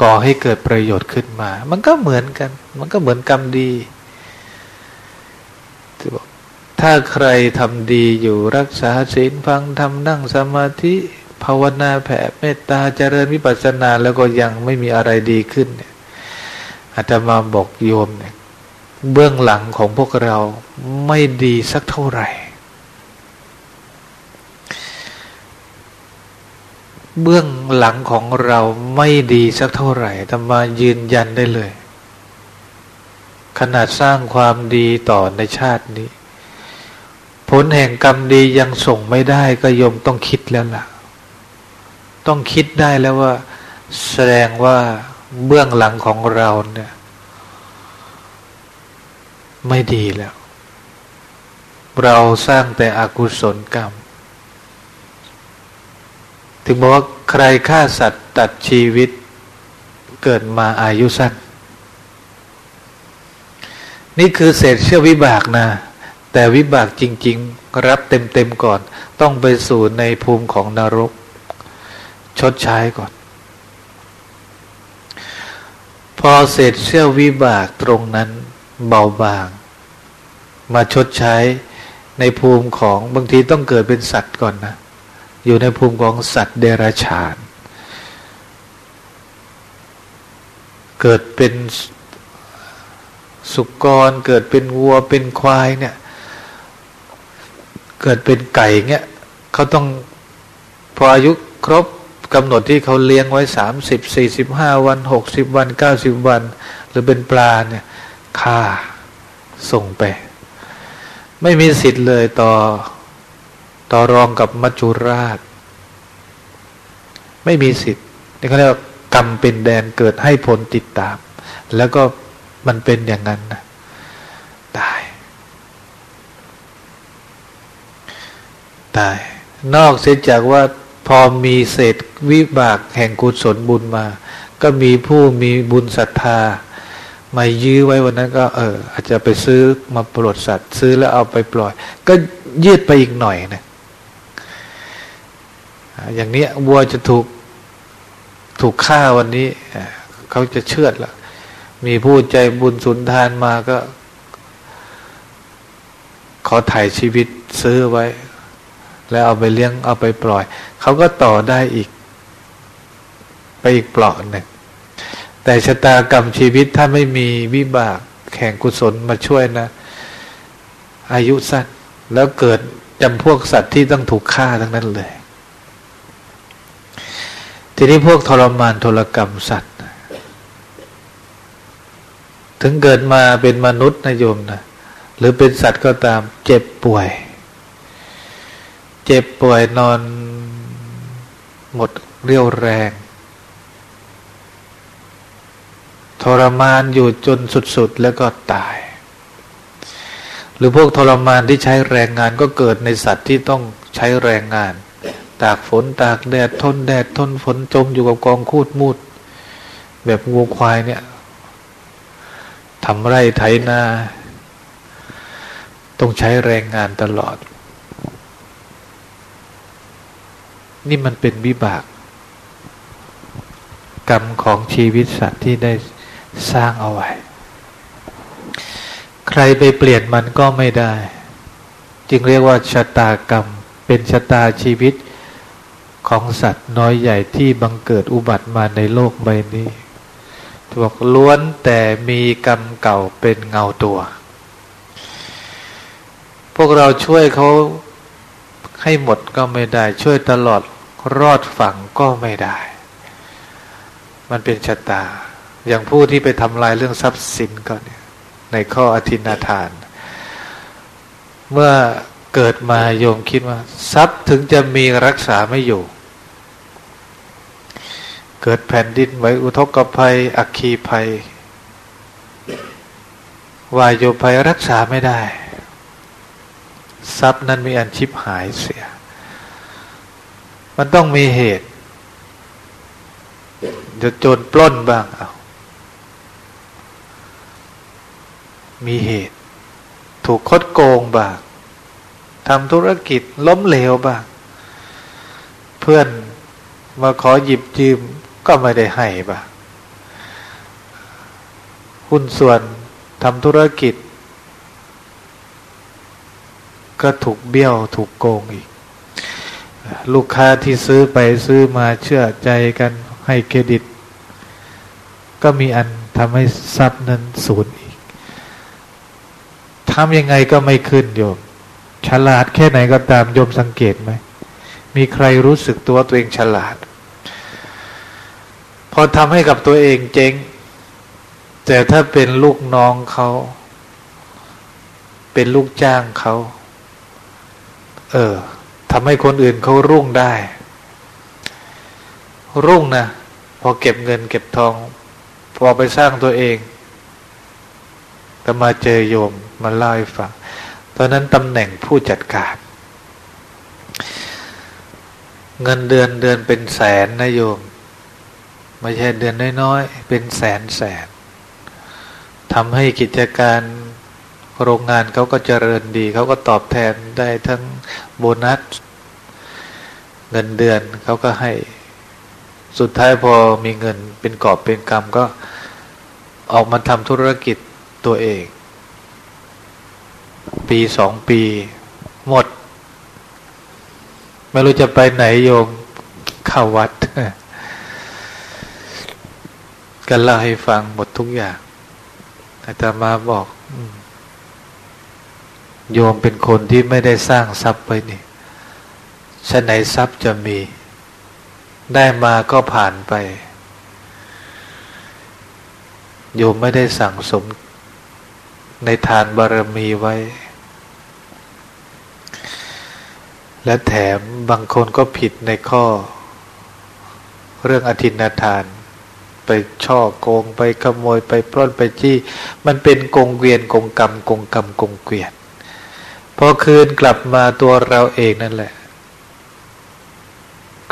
S1: ก่อให้เกิดประโยชน์ขึ้นมา มันก็เหมือนกัน มันก็เหมือนกรรมดีถ้าใครทำดีอยู่รักษาศีลฟังทำนั่งสมาธิภาวนาแผ่เมตตาเจริญวิปัสสนาแล้วก็ยังไม่มีอะไรดีขึ้นเนี่ยอาจจะมาบอกโยมเนี่ยเบื้องหลังของพวกเราไม่ดีสักเท่าไหร่ เบื้องหลังของเราไม่ดีสักเท่าไหร่ธรรมายืนยันได้เลย ขนาดสร้างความดีต่อในชาตินี้ ผลแห่งกรรมดียังส่งไม่ได้ก็ยมต้องคิดแล้วล่ะ ต้องคิดได้แล้วว่า แสดงว่าเบื้องหลังของเราเนี่ย ไม่ดีแล้ว เราสร้างแต่อกุศลกรรม ถึงบอกว่าใครฆ่าสัตว์ตัดชีวิตเกิดมาอายุสั้น นี่คือเศษเชื่อวิบากนะ แต่วิบากจริง ๆ รับเต็ม ๆ ก่อน ต้องไปสู่ในภูมิของนรก ชดใช้ก่อน พอเสร็จเชื่อวิบากตรงนั้นเบาบาง มาชดใช้ในภูมิของบางทีต้องเกิดเป็นสัตว์ก่อนนะ อยู่ในภูมิของสัตว์เดรัจฉาน เกิดเป็นสุกร เกิดเป็นวัวเป็นควายเนี่ย เกิดเป็นไก่เงี้ยเขาต้องพออายุครบกำหนดที่เขาเลี้ยงไว้สามสิบสี่สิบห้าวันหกสิบวันเก้าสิบวัน หรือเป็นปลาเนี่ยฆ่าส่งไป ไม่มีสิทธิ์เลยต่อ ต่อรองกับมัจจุราช ไม่มีสิทธิ์นี่เขาเรียกว่ากรรมเป็นแดนเกิดให้ผลติดตาม แล้วก็มันเป็นอย่างนั้นนะตายตายนอกเสียจากว่าพอมีเศษวิบากแห่งกุศลบุญมา ก็มีผู้มีบุญศรัทธามายื้อไว้วันนั้นก็เอออาจจะไปซื้อมาปลดสัตว์ ซื้อแล้วเอาไปปล่อย ก็ยืดไปอีกหน่อยนะ อย่างนี้วัวจะถูกถูกฆ่าวันนี้เขาจะเชื่อดละมีผู้ใจบุญสุนทานมาก็ ขอถ่ายชีวิตซื้อไว้ แล้วเอาไปเลี้ยงเอาไปปล่อย เขาก็ต่อได้อีก ไปอีกเปลาะหนึ่งแต่ชะตากรรมชีวิตถ้าไม่มีวิบากแข่งกุศลมาช่วยนะ อายุสั้นแล้วเกิดจำพวกสัตว์ที่ต้องถูกฆ่าทั้งนั้นเลย ทีนี้พวกทรมานทรกรรมสัตว์ ถึงเกิดมาเป็นมนุษย์นะโยมนะหรือเป็นสัตว์ก็ตามเจ็บป่วย เจ็บป่วยนอนหมดเรี่ยวแรง ทรมานอยู่จนสุดๆ แล้วก็ตาย หรือพวกทรมานที่ใช้แรงงานก็เกิดในสัตว์ที่ต้องใช้แรงงาน ตากฝนตากแดดทนแดดทนฝนจมอยู่กับกองคูดมูด แบบงูควายเนี่ยทำไร่ไถนา ต้องใช้แรงงานตลอด นี่มันเป็นวิบาก กรรมของชีวิตสัตว์ที่ได้สร้างเอาไว้ ใครไปเปลี่ยนมันก็ไม่ได้ จึงเรียกว่าชะตากรรม เป็นชะตาชีวิต ของสัตว์น้อยใหญ่ที่บังเกิดอุบัติมาในโลกใบนี้บอกล้วนแต่มีกรรมเก่าเป็นเงาตัว พวกเราช่วยเขาให้หมดก็ไม่ได้ ช่วยตลอดรอดฝั่งก็ไม่ได้ มันเป็นชะตา อย่างผู้ที่ไปทำลายเรื่องทรัพย์สินก่อนเนี่ยในข้ออธินาทาน เมื่อเกิดมาโยมคิดว่า ทรัพย์ถึงจะมีรักษาไม่อยู่ เกิดแผ่นดินไหวอุทกภัย อัคคีภัยวายโยภัยรักษาไม่ได้ ทรัพย์นั้นมีอันชิบหายเสีย มันต้องมีเหตุจะโจรปล้นบ้างเอามีเหตุ ถูกคดโกงบ้างทำธุรกิจล้มเหลวบ้าง เพื่อนมาขอหยิบยืม ก็ไม่ได้ให้บ้างหุ้นส่วนทำธุรกิจ ก็ถูกเบี้ยวถูกโกงอีก ลูกค้าที่ซื้อไปซื้อมาเชื่อใจกันให้เครดิต ก็มีอันทำให้ทรัพย์นั้นสูญอีกทำยังไงก็ไม่ขึ้นโยม ฉลาดแค่ไหนก็ตามโยมสังเกตไหม มีใครรู้สึกตัวตัวเองฉลาด พอทำให้กับตัวเองเจ๊ง แต่ถ้าเป็นลูกน้องเขา เป็นลูกจ้างเขา เออทำให้คนอื่นเขารุ่งได้ รุ่งนะพอเก็บเงินเก็บทอง พอไปสร้างตัวเองก็มาเจอโยมมาเล่าให้ฟังตอนนั้นตำแหน่งผู้จัดการ เงินเดือนเดือนเป็นแสนนะโยม ไม่ใช่เดือนน้อยๆ เป็นแสนแสนทำให้กิจการโรงงานเขาก็เจริญดี เขาก็ตอบแทนได้ทั้งโบนัส เงินเดือนเขาก็ให้ สุดท้ายพอมีเงินเป็นกอบเป็นกรรมก็ออกมาทำธุรกิจตัวเอง ปีสองปี หมด ไม่รู้จะไปไหนโยมเข้าวัด กันเล่าให้ฟังหมดทุกอย่างอาตมาบอกโยมเป็นคนที่ไม่ได้สร้างทรัพย์ไปนี่ชะไหนทรัพย์จะมี ได้มาก็ผ่านไป โยมไม่ได้สั่งสมในทานบารมีไว้ และแถมบางคนก็ผิดในข้อ เรื่องอธินาทาน ไปช่อโกงไปขโมยไปปล้นไปจี้ มันเป็นกงเวียนกงกรรมกงกรรมกงเกวียนพอคืนกลับมาตัวเราเองนั่นแหละ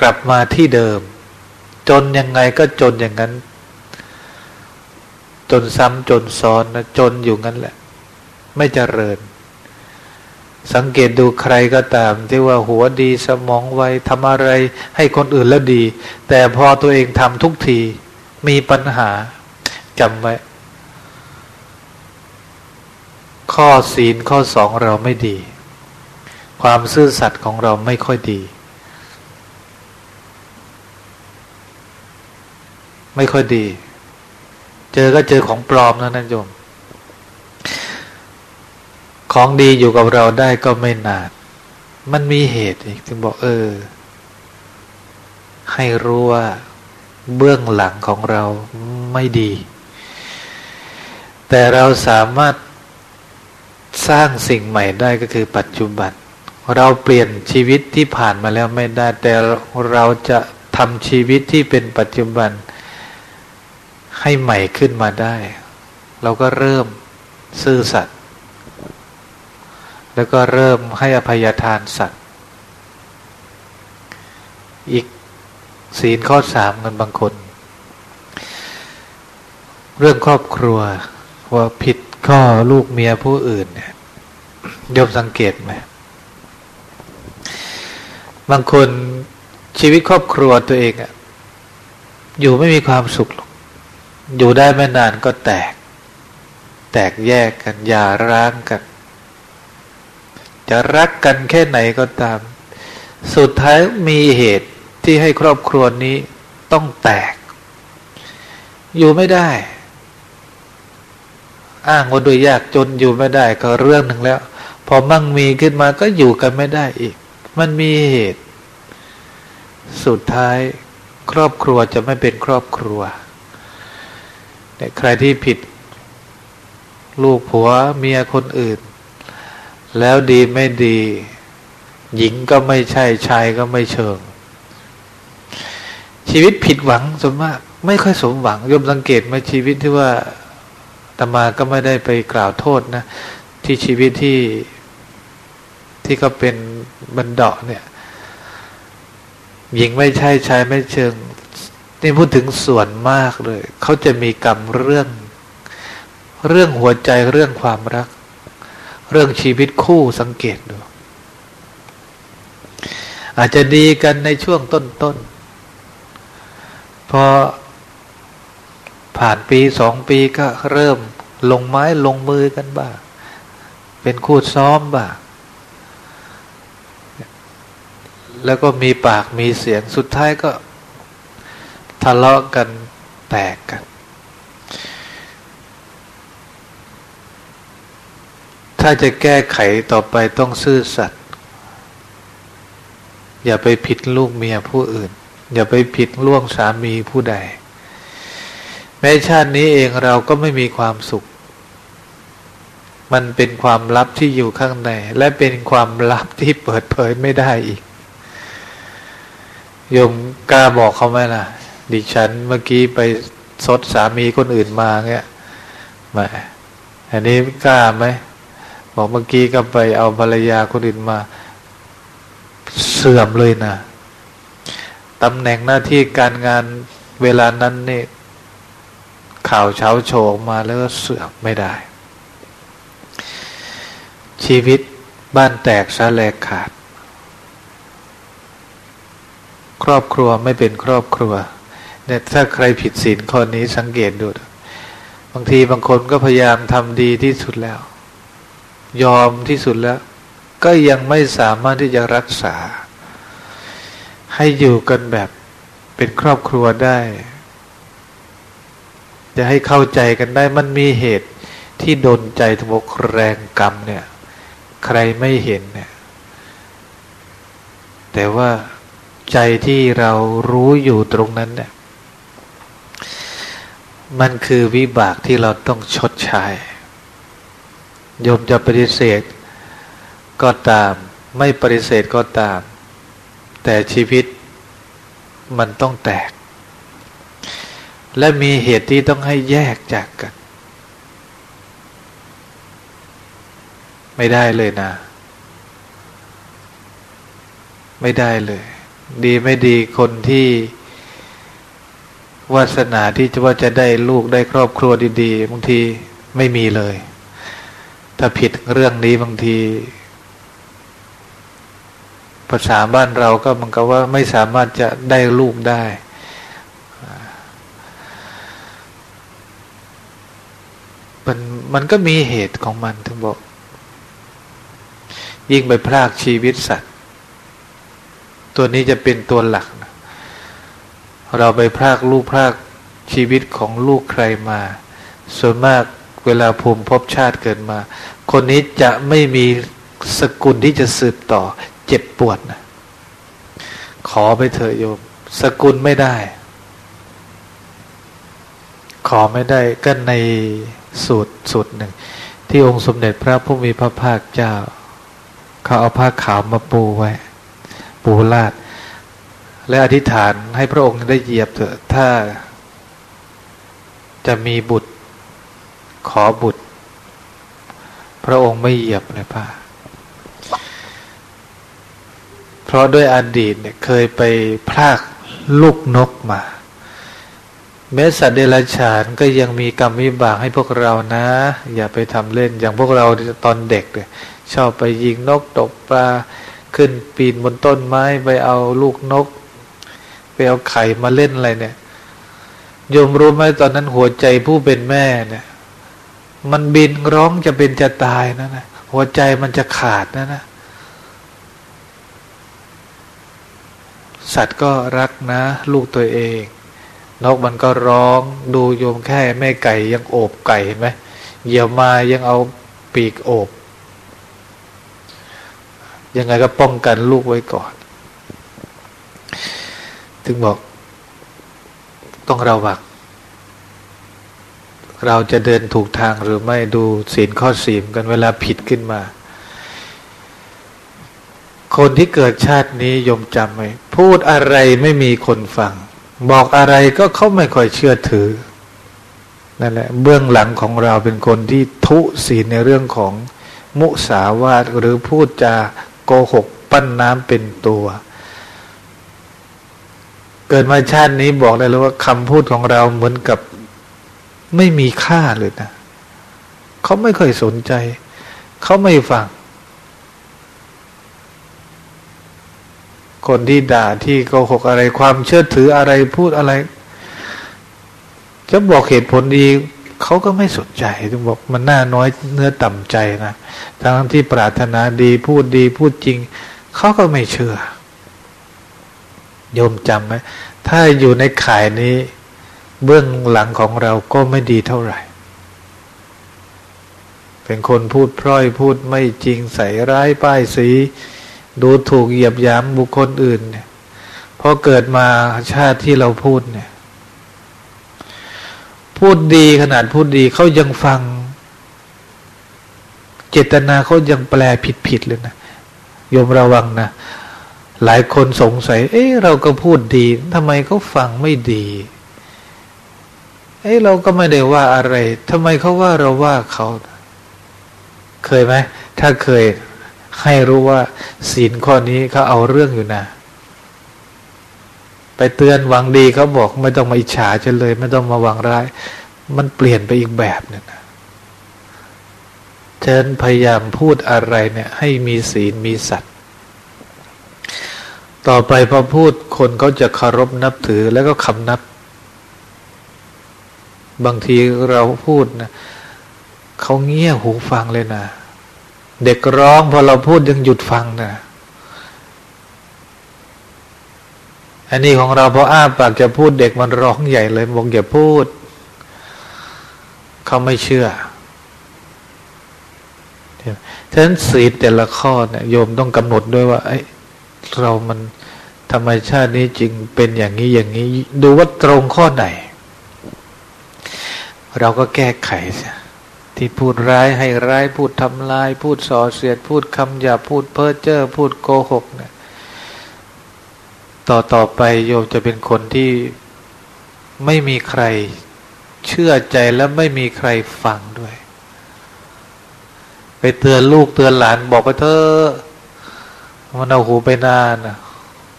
S1: กลับมาที่เดิม จนยังไงก็จนอย่างนั้น จนซ้ำจนซ้อนนะจนอยู่งั้นแหละ ไม่เจริญ สังเกตดูใครก็ตาม ที่ว่าหัวดีสมองไวทำอะไรให้คนอื่นแล้วดี แต่พอตัวเองทำทุกที มีปัญหาจำไว้ ข้อศีลข้อสองเราไม่ดี ความซื่อสัตย์ของเราไม่ค่อยดี ไม่ค่อยดี เจอก็เจอของปลอมนะนั่นโยม ของดีอยู่กับเราได้ก็ไม่นาน มันมีเหตุอีกถึงบอกเออ ให้รู้ว่า เบื้องหลังของเราไม่ดี แต่เราสามารถสร้างสิ่งใหม่ได้ก็คือปัจจุบัน เราเปลี่ยนชีวิตที่ผ่านมาแล้วไม่ได้ แต่เราจะทำชีวิตที่เป็นปัจจุบัน ให้ใหม่ขึ้นมาได้ เราก็เริ่มซื่อสัตย์แล้วก็เริ่มให้อภัยทานสัตว์อีก ศีลข้อสามกันบางคน เรื่องครอบครัวว่าผิดก็ลูกเมียผู้อื่นเนี่ยยมสังเกตไหมบางคนชีวิตครอบครัวตัวเองอะอยู่ไม่มีความสุขหรอกอยู่ได้ไม่นานก็แตก แตกแยกกันอย่าร้างกัน จะรักกันแค่ไหนก็ตาม สุดท้ายมีเหตุ ที่ให้ครอบครัวนี้ต้องแตก อยู่ไม่ได้ อ้างว่าโดยยากจนอยู่ไม่ได้ก็เรื่องหนึ่งแล้ว พอมั่งมีขึ้นมาก็อยู่กันไม่ได้อีก มันมีเหตุ สุดท้ายครอบครัวจะไม่เป็นครอบครัวแต่ใครที่ผิด ลูกผัวเมียคนอื่น แล้วดีไม่ดี หญิงก็ไม่ใช่ชายก็ไม่เชิง ชีวิตผิดหวังสมมาก ไม่ค่อยสมหวังยมสังเกตไหมชีวิตที่ว่าตมาก็ไม่ได้ไปกล่าวโทษนะ ที่ชีวิตที่ที่เขาเป็นบันดาเนี่ยหญิงไม่ใช่ชายไม่เชิง นี่พูดถึงส่วนมากเลย เขาจะมีกรรมเรื่อง เรื่องหัวใจเรื่องความรัก เรื่องชีวิตคู่สังเกตดู อาจจะดีกันในช่วงต้นๆ พอผ่านปีสองปีก็เริ่มลงไม้ลงมือกันบ้างเป็นคู่ซ้อมบ้างแล้วก็มีปากมีเสียงสุดท้ายก็ทะเลาะกันแตกกัน ถ้าจะแก้ไขต่อไปต้องซื่อสัตย์อย่าไปผิดลูกเมียผู้อื่น อย่าไปผิดล่วงสามีผู้ใด แม้ชาตินี้เองเราก็ไม่มีความสุข มันเป็นความลับที่อยู่ข้างใน และเป็นความลับที่เปิดเผยไม่ได้อีก โยมกล้าบอกเขาไหมล่ะ ดิฉันเมื่อกี้ไปซดสามีคนอื่นมาเงี้ยมาอันนี้กล้าไหมบอกเมื่อกี้ก็ไปเอาภรรยาคนอื่นมา เสื่อมเลยนะ ตำแหน่งหน้าที่การงานเวลานั้นนี่ข่าวเช้าโชว์มาแล้วก็เสื่อมไม่ได้ ชีวิตบ้านแตกสาแลกขาด ครอบครัวไม่เป็นครอบครัวเนี่ยถ้าใครผิดศีลข้อนี้สังเกตดู บางทีบางคนก็พยายามทำดีที่สุดแล้ว ยอมที่สุดแล้ว ก็ยังไม่สามารถที่จะรักษา ให้อยู่กันแบบเป็นครอบครัวได้ จะให้เข้าใจกันได้มันมีเหตุที่ดนใจทบกแรงกรรมเนี่ย ใครไม่เห็นเนี่ย แต่ว่าใจที่เรารู้อยู่ตรงนั้นเนี่ย มันคือวิบากที่เราต้องชดใช้โยมจะปฏิเสธก็ตาม ไม่ปฏิเสธก็ตาม แต่ชีวิตมันต้องแตก และมีเหตุที่ต้องให้แยกจากกัน ไม่ได้เลยนะ ไม่ได้เลย ดีไม่ดีคนที่วาสนาที่จะว่าจะได้ลูกได้ครอบครัวดี ๆ บางทีไม่มีเลย ถ้าผิดเรื่องนี้บางที ภาษาบ้านเราก็มันก็ว่าไม่สามารถจะได้ลูกได้ มันมันก็มีเหตุของมันถึงบอก ยิ่งไปพรากชีวิตสัตว์ ตัวนี้จะเป็นตัวหลักนะเราไปพรากลูกพรากชีวิตของลูกใครมา ส่วนมากเวลาภูมิภพชาติเกิดมา คนนี้จะไม่มีสกุลที่จะสืบต่อ เจ็บปวดนะขอไปเถอะโยม สกุลไม่ได้ ขอไม่ได้ก็ในสูตรสูตรหนึ่ง ที่องค์สมเด็จพระผู้มีพระภาคเจ้า เขาเอาผ้าขาวมาปูไว้ ปูลาด และอธิษฐานให้พระองค์ได้เหยียบเถอะถ้าจะมีบุตรขอบุตร พระองค์ไม่เหยียบเลยผ้าเพ ราะด้วยอดีตเนี่ยเคยไปพรากลูกนกมา แม้สัตว์เดรัจฉานก็ยังมีกรรมวิบากให้พวกเรานะ อย่าไปทำเล่นอย่างพวกเราตอนเด็กเนี่ยชอบไปยิงนกตกปลาขึ้นปีนบนต้นไม้ไปเอาลูกนก ไปเอาไข่มาเล่นอะไรเนี่ยโยมรู้ไหมตอนนั้นหัวใจผู้เป็นแม่เนี่ย มันบินร้องจะเป็นจะตายนะนะหัวใจมันจะขาดนะนะ สัตว์ก็รักนะ ลูกตัวเองนกมันก็ร้องดูโยมแค่แม่ไก่ยังโอบไก่เห็นไหมเหยี่ยวมายังเอาปีกโอบยังไงก็ป้องกันลูกไว้ก่อน ถึงบอก ต้องระวังเราจะเดินถูกทางหรือไม่ดูศีลข้อสีมกันเวลาผิดขึ้นมา คนที่เกิดชาตินี้ยมจำไหมพูดอะไรไม่มีคนฟัง บอกอะไรก็เขาไม่ค่อยเชื่อถือนั่นแหละเบื้องหลังของเราเป็นคนที่ทุศีลในเรื่องของมุสาวาทหรือพูดจาโกหกปั้นน้ำเป็นตัว เกิดมาชาตินี้บอกได้เลยว่าคำพูดของเราเหมือนกับไม่มีค่าเลยนะเขาไม่ค่อยสนใจ เขาไม่ฟัง คนที่ด่าที่โกหกอะไรความเชื่อถืออะไรพูดอะไร จะบอกเหตุผลดีเขาก็ไม่สนใจต้องบอกมันน่าน้อยเนื้อต่ำใจนะทั้งที่ปรารถนาดีพูดดีพูดจริง เขาก็ไม่เชื่อโยมจำไหมถ้าอยู่ในข่ายนี้ เบื้องหลังของเราก็ไม่ดีเท่าไหร่ เป็นคนพูดพร่อยพูดไม่จริงใส่ร้ายป้ายสี ดูถูกเหยียบย้ำบุคคลอื่นเนี่ยพอเกิดมาชาติที่เราพูดเนี่ย พูดดีขนาดพูดดีเขายังฟัง เจตนาเขายังแปลผิดๆเลยนะโยมระวังนะ หลายคนสงสัย เอ๊ะเราก็พูดดีทำไมเขาฟังไม่ดี เอ๊ะเราก็ไม่ได้ว่าอะไรทำไมเขาว่าเราว่าเขา เคยไหม ถ้าเคย ให้รู้ว่า ศีลข้อนี้เขาเอาเรื่องอยู่นะ ไปเตือนหวังดีเขาบอก ไม่ต้องมาอิจฉาฉันเลย ไม่ต้องมาหวังร้าย มันเปลี่ยนไปอีกแบบเนี่ยนะเชิญพยายามพูดอะไรเนี่ย ให้มีศีลมีสัตว์ต่อไปพอพูดคนเขาจะเคารพนับถือแล้วก็คำนับ บางทีเราพูดนะเขาเงี่ยหูฟังเลยนะ เด็กร้องพอเราพูดยังหยุดฟังนะอันนี้ของเราพออ้าปากจะพูดเด็กมันร้องใหญ่เลยบอกอย่าพูด เขาไม่เชื่อฉะนั้นศีลแต่ละข้อเนี่ยโยมต้องกำหนดด้วยว่าไอ้เรามันทำไมชาตินี้จึงเป็นอย่างนี้อย่างนี้ ดูว่าตรงข้อไหน เราก็แก้ไขเสีย ที่พูดร้ายให้ร้ายพูดทำลาย พูดส่อเสียด พูดคำหยาพูดเพ้อเจ้อพูดโกหกเนี่ยต่อต่อไปโยมจะเป็นคนที่ไม่มีใครเชื่อใจและไม่มีใครฟังด้วย ไปเตือนลูกเตือนหลานบอกไปเถอะมันเอาหูไปนาน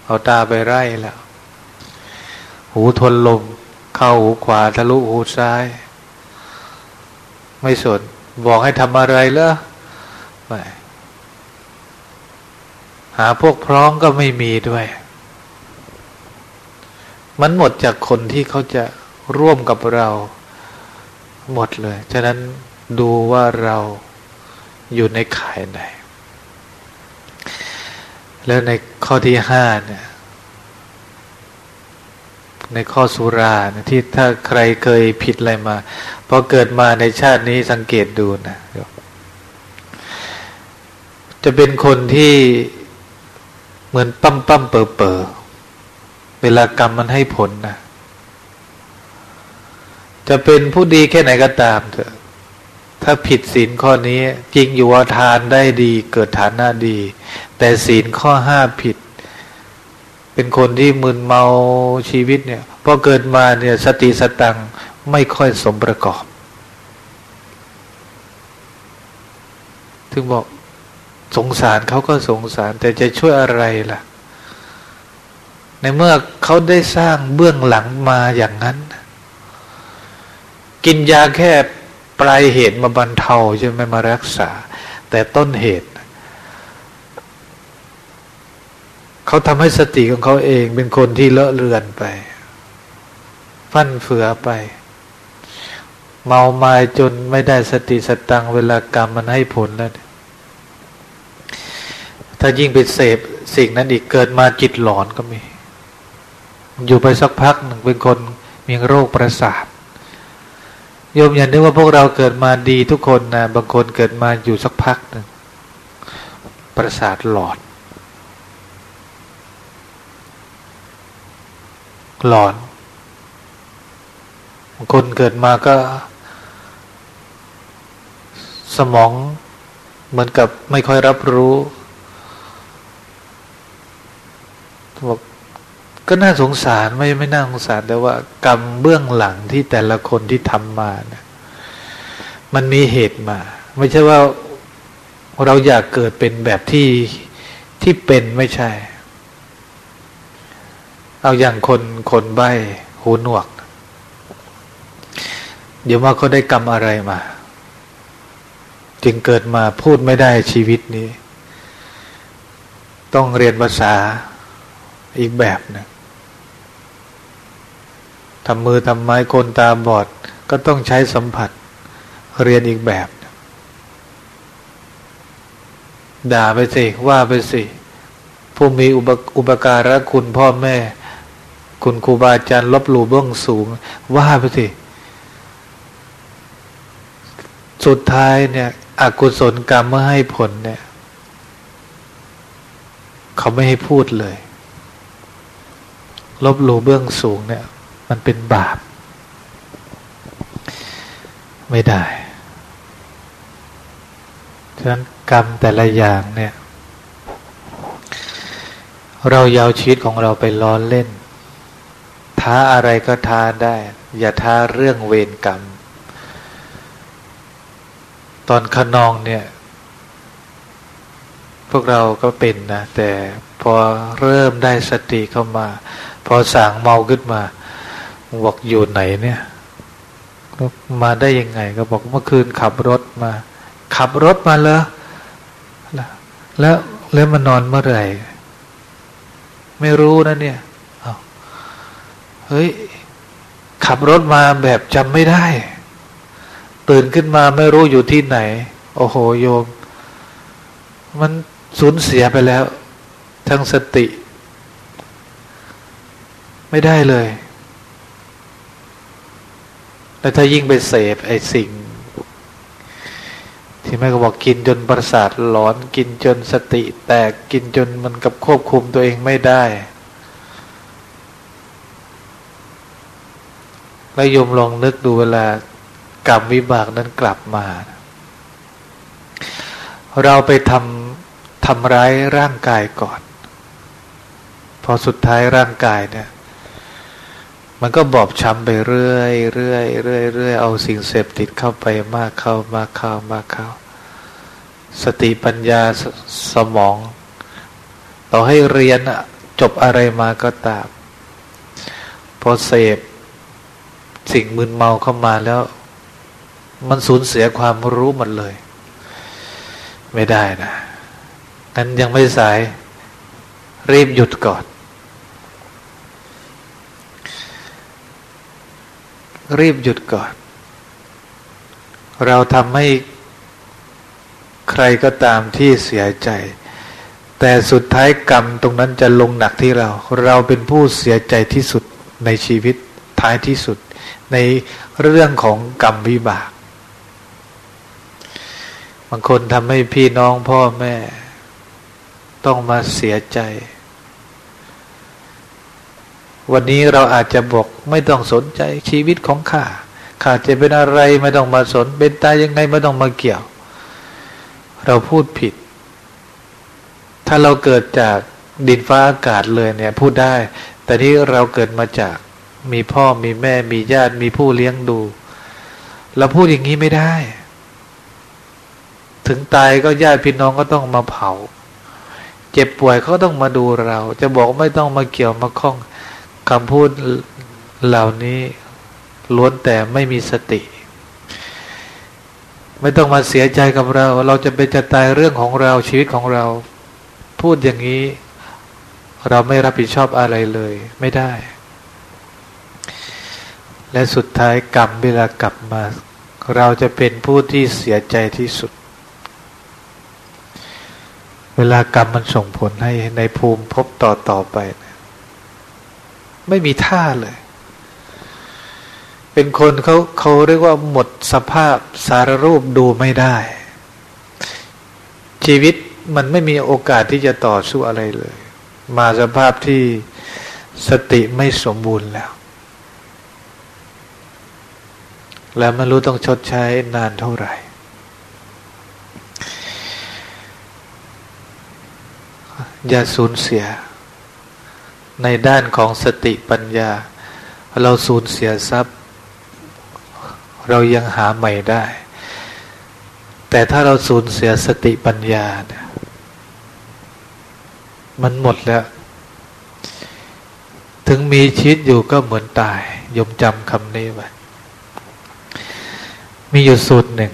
S1: เอาตาไปไร่แล้ว หูทนลม เข้าหูขวาทะลุหูซ้าย ไม่สน บอกให้ทำอะไรเลอไม่หาพวกพร้อมก็ไม่มีด้วย มันหมดจากคนที่เขาจะร่วมกับเรา หมดเลย ฉะนั้นดูว่าเราอยู่ในข่ายไหน แล้วในข้อที่ห้าเนี่ย ในข้อสุราที่ถ้าใครเคยผิดอะไรมา อเกิดมาในชาตินี้สังเกตดูนะจะเป็นคนที่เหมือนปั้มปั้มเปอเปอเวลากรรมมันให้ผลนะจะเป็นผู้ดีแค่ไหนก็ตามเถอะ ถ้าผิดศีลข้อนี้ จริงอยู่ว่าทานได้ดี เกิดฐานหน้าดี แต่ศีลข้อห้าผิด เป็นคนที่มึนเมาชีวิตเนี่ยพอเกิดมาเนี่ยสติสตัง ไม่ค่อยสมประกอบ ถึงบอกสงสารเขาก็สงสาร แต่จะช่วยอะไรล่ะ ในเมื่อเขาได้สร้างเบื้องหลังมาอย่างนั้น กินยาแค่ปลายเหตุมาบรรเทาใช่ไหมมารักษา แต่ต้นเหตุ เขาทำให้สติของเขาเองเป็นคนที่เลอะเลือนไป ฟั่นเฟือไป เมาไมาจนไม่ได้สติสตังเวลากรรมมันให้ผลแล้ว ถ้ายิ่งไปเสพสิ่งนั้นอีกเกิดมาจิตหลอนก็มี อยู่ไปสักพักหนึ่งเป็นคนมีโรคประสาทโยมอย่านึกว่าพวกเราเกิดมาดีทุกคนนะบางคนเกิดมาอยู่สักพักหนึ่งประสาทหลอด หลอน คนเกิดมาก็ สมองเหมือนกับไม่ค่อยรับรู้บอกก็น่าสงสารไม่ไม่น่าสงสารแต่ว่ากรรมเบื้องหลังที่แต่ละคนที่ทำมานะมันมีเหตุมา ไม่ใช่ว่าเราอยากเกิดเป็นแบบที่ที่เป็นไม่ใช่ เอาอย่างคนคนใบ้หูหนวก เดี๋ยวว่าเขาได้กรรมอะไรมา จึงเกิดมาพูดไม่ได้ชีวิตนี้ ต้องเรียนภาษาอีกแบบนะทำมือทำไม้คนตาบอด ก็ต้องใช้สัมผัส เรียนอีกแบบด่าไปสิว่าไปสิ ผู้มีอุปอุปการะคุณพ่อแม่ คุณครูบาอาจารย์ลบหลู่เบื้องสูง ว่าไปสิ สุดท้ายเนี่ย อกุศลกรรมเมื่อให้ผลเนี่ย เขาไม่ให้พูดเลย ลบหลู่เบื้องสูงเนี่ย มันเป็นบาป ไม่ได้ฉะนั้นกรรมแต่ละอย่างเนี่ย เรายาวชีวิตของเราไปล้อเล่น ท้าอะไรก็ท้าได้ อย่าท้าเรื่องเวรกรรม ตอนขนองเนี่ย พวกเราก็เป็นนะ แต่พอเริ่มได้สติเข้ามา พอสางเมาขึ้นมาบอกอยู่ไหนเนี่ย มาได้ยังไง ก็บอกเมื่อคืนขับรถมา ขับรถมาเลยแล้วแล้วมานอนเมื่อไหร่ ไม่รู้นะเนี่ยเฮ้ย ขับรถมาแบบจำไม่ได้ ตื่นขึ้นมาไม่รู้อยู่ที่ไหน โอ้โหโยม มันสูญเสียไปแล้ว ทั้งสติ ไม่ได้เลยแล้วถ้ายิ่งไปเสพไอ้สิ่ง ที่แม่ก็บอกกินจนประสาทหลอนกินจนสติ แตกกินจนมันกับควบคุมตัวเองไม่ได้ แล้วยมลองนึกดูเวลา กรรมวิบากนั้นกลับมา เราไปทำทำร้ายร่างกายก่อน พอสุดท้ายร่างกายเนี่ย มันก็บอบช้ำไปเรื่อยเรื่อยเรื่อยเรื่อยเอาสิ่งเสพติดเข้าไปมากเข้ามากเข้ามากเข้า สติปัญญาสสมอง ต่อให้เรียนจบอะไรมาก็ตามพอเสพสิ่งมึนเมาเข้ามาแล้ว มันสูญเสียความรู้หมดเลย ไม่ได้นะงั้นยังไม่สายรีบหยุดก่อน รีบหยุดก่อน เราทำให้ใครก็ตามที่เสียใจ แต่สุดท้ายกรรมตรงนั้นจะลงหนักที่เรา เราเป็นผู้เสียใจที่สุดในชีวิตท้ายที่สุด ในเรื่องของกรรมวิบากางคนทำให้พี่น้องพ่อแม่ ต้องมาเสียใจ วันนี้เราอาจจะบอกไม่ต้องสนใจชีวิตของข้าข้าจะเป็นอะไรไม่ต้องมาสน เป็นตายยังไงไม่ต้องมาเกี่ยว เราพูดผิด ถ้าเราเกิดจากดินฟ้าอากาศเลยเนี่ยพูดได้ แต่นี่เราเกิดมาจากมีพ่อมีแม่มีญาติมีผู้เลี้ยงดู เราพูดอย่างนี้ไม่ได้ ถึงตายก็ญาติพี่น้องก็ต้องมาเผา เจ็บป่วยเขาต้องมาดูเรา จะบอกไม่ต้องมาเกี่ยวมาคล้องคำพูดเหล่านี้ล้วนแต่ไม่มีสติ ไม่ต้องมาเสียใจกับเรา เราจะเป็นจะตายเรื่องของเราชีวิตของเรา พูดอย่างนี้ เราไม่รับผิดชอบอะไรเลย ไม่ได้ และสุดท้ายกรรมเวลากลับมา เราจะเป็นผู้ที่เสียใจที่สุด เวลากรรมมันส่งผลให้ในภูมิพบต่อต่อไปนะไม่มีท่าเลย เป็นคนเขาเขาเรียกว่าหมดสภาพสารรูปดูไม่ได้ ชีวิตมันไม่มีโอกาสที่จะต่อสู้อะไรเลย มาสภาพที่สติไม่สมบูรณ์แล้ว แล้วไม่รู้ต้องชดใช้นานเท่าไหร่ อย่าสูญเสีย ในด้านของสติปัญญา เราสูญเสียทรัพย์ เรายังหาใหม่ได้ แต่ถ้าเราสูญเสียสติปัญญาเนี่ยมันหมดแล้ว ถึงมีชีวิตอยู่ก็เหมือนตาย ยมจำคำนี้ไว้มีอยู่สูตรหนึ่ง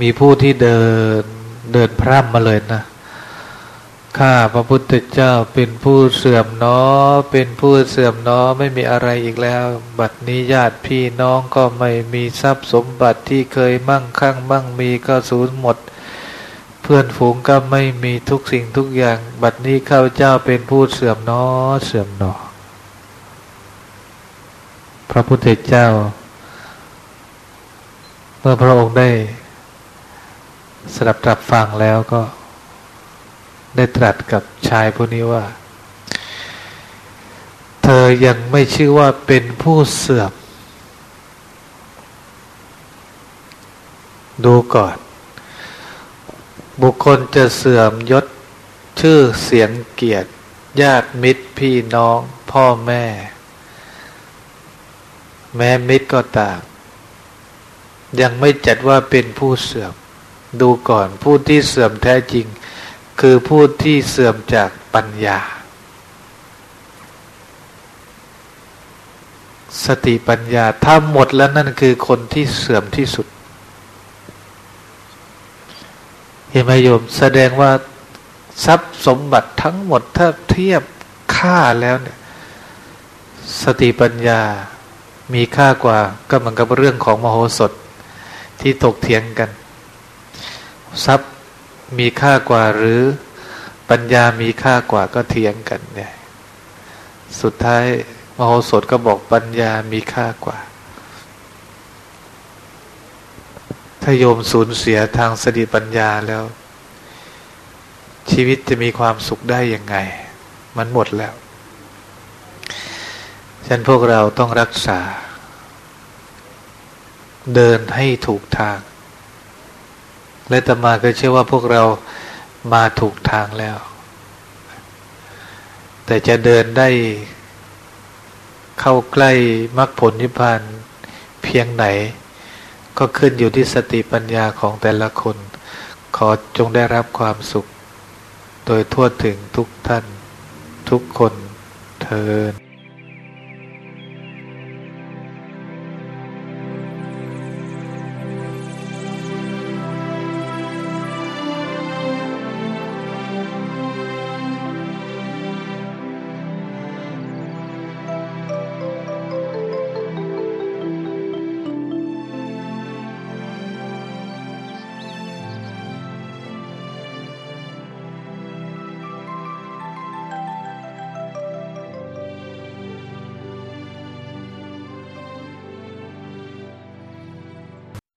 S1: มีผู้ที่เดินเดินพร่ำมาเลยนะ ข้าพระพุทธเจ้าเป็นผู้เสื่อมน้อ เป็นผู้เสื่อมน้อไม่มีอะไรอีกแล้ว บัดนี้ญาติพี่น้องก็ไม่มีทรัพย์สมบัติที่เคยมั่งคั่งมั่งมีก็สูญหมด เพื่อนฝูงก็ไม่มีทุกสิ่งทุกอย่าง บัดนี้ข้าพเจ้าเป็นผู้เสื่อมน้อเสื่อมน้อพระพุทธเจ้า เมื่อพระองค์ได้สดับตรับฟังแล้วก็ ได้ตรัสกับชายผู้นี้ว่า เธอยังไม่ชื่อว่าเป็นผู้เสื่อม ดูก่อน บุคคลจะเสื่อมยศชื่อเสียงเกียรติญาติมิตรพี่น้องพ่อแม่ แม้มิตรก็ตาม ยังไม่จัดว่าเป็นผู้เสื่อม ดูก่อนผู้ที่เสื่อมแท้จริง คือผู้ที่เสื่อมจากปัญญา สติปัญญาถ้าหมดแล้วนั่นคือคนที่เสื่อมที่สุดเห็นไหมโยมแสดงว่าทรัพย์สมบัติทั้งหมดถ้าเทียบค่าแล้วเนี่ยสติปัญญามีค่ากว่าก็เหมือนกับเรื่องของมโหสถที่ตกเถียงกัน ทรัพย์ มีค่ากว่าหรือปัญญามีค่ากว่าก็เถียงกันเนี่ย สุดท้ายมโหสถก็บอกปัญญามีค่ากว่า ถ้าโยมสูญเสียทางสติปัญญาแล้ว ชีวิตจะมีความสุขได้ยังไง มันหมดแล้วฉันพวกเราต้องรักษา เดินให้ถูกทาง และตมาก็เชื่อว่าพวกเรามาถูกทางแล้ว แต่จะเดินได้เข้าใกล้มรรคผลนิพพานเพียงไหน ก็ขึ้นอยู่ที่สติปัญญาของแต่ละคน ขอจงได้รับความสุข โดยทั่วถึงทุกท่าน ทุกคนเทิน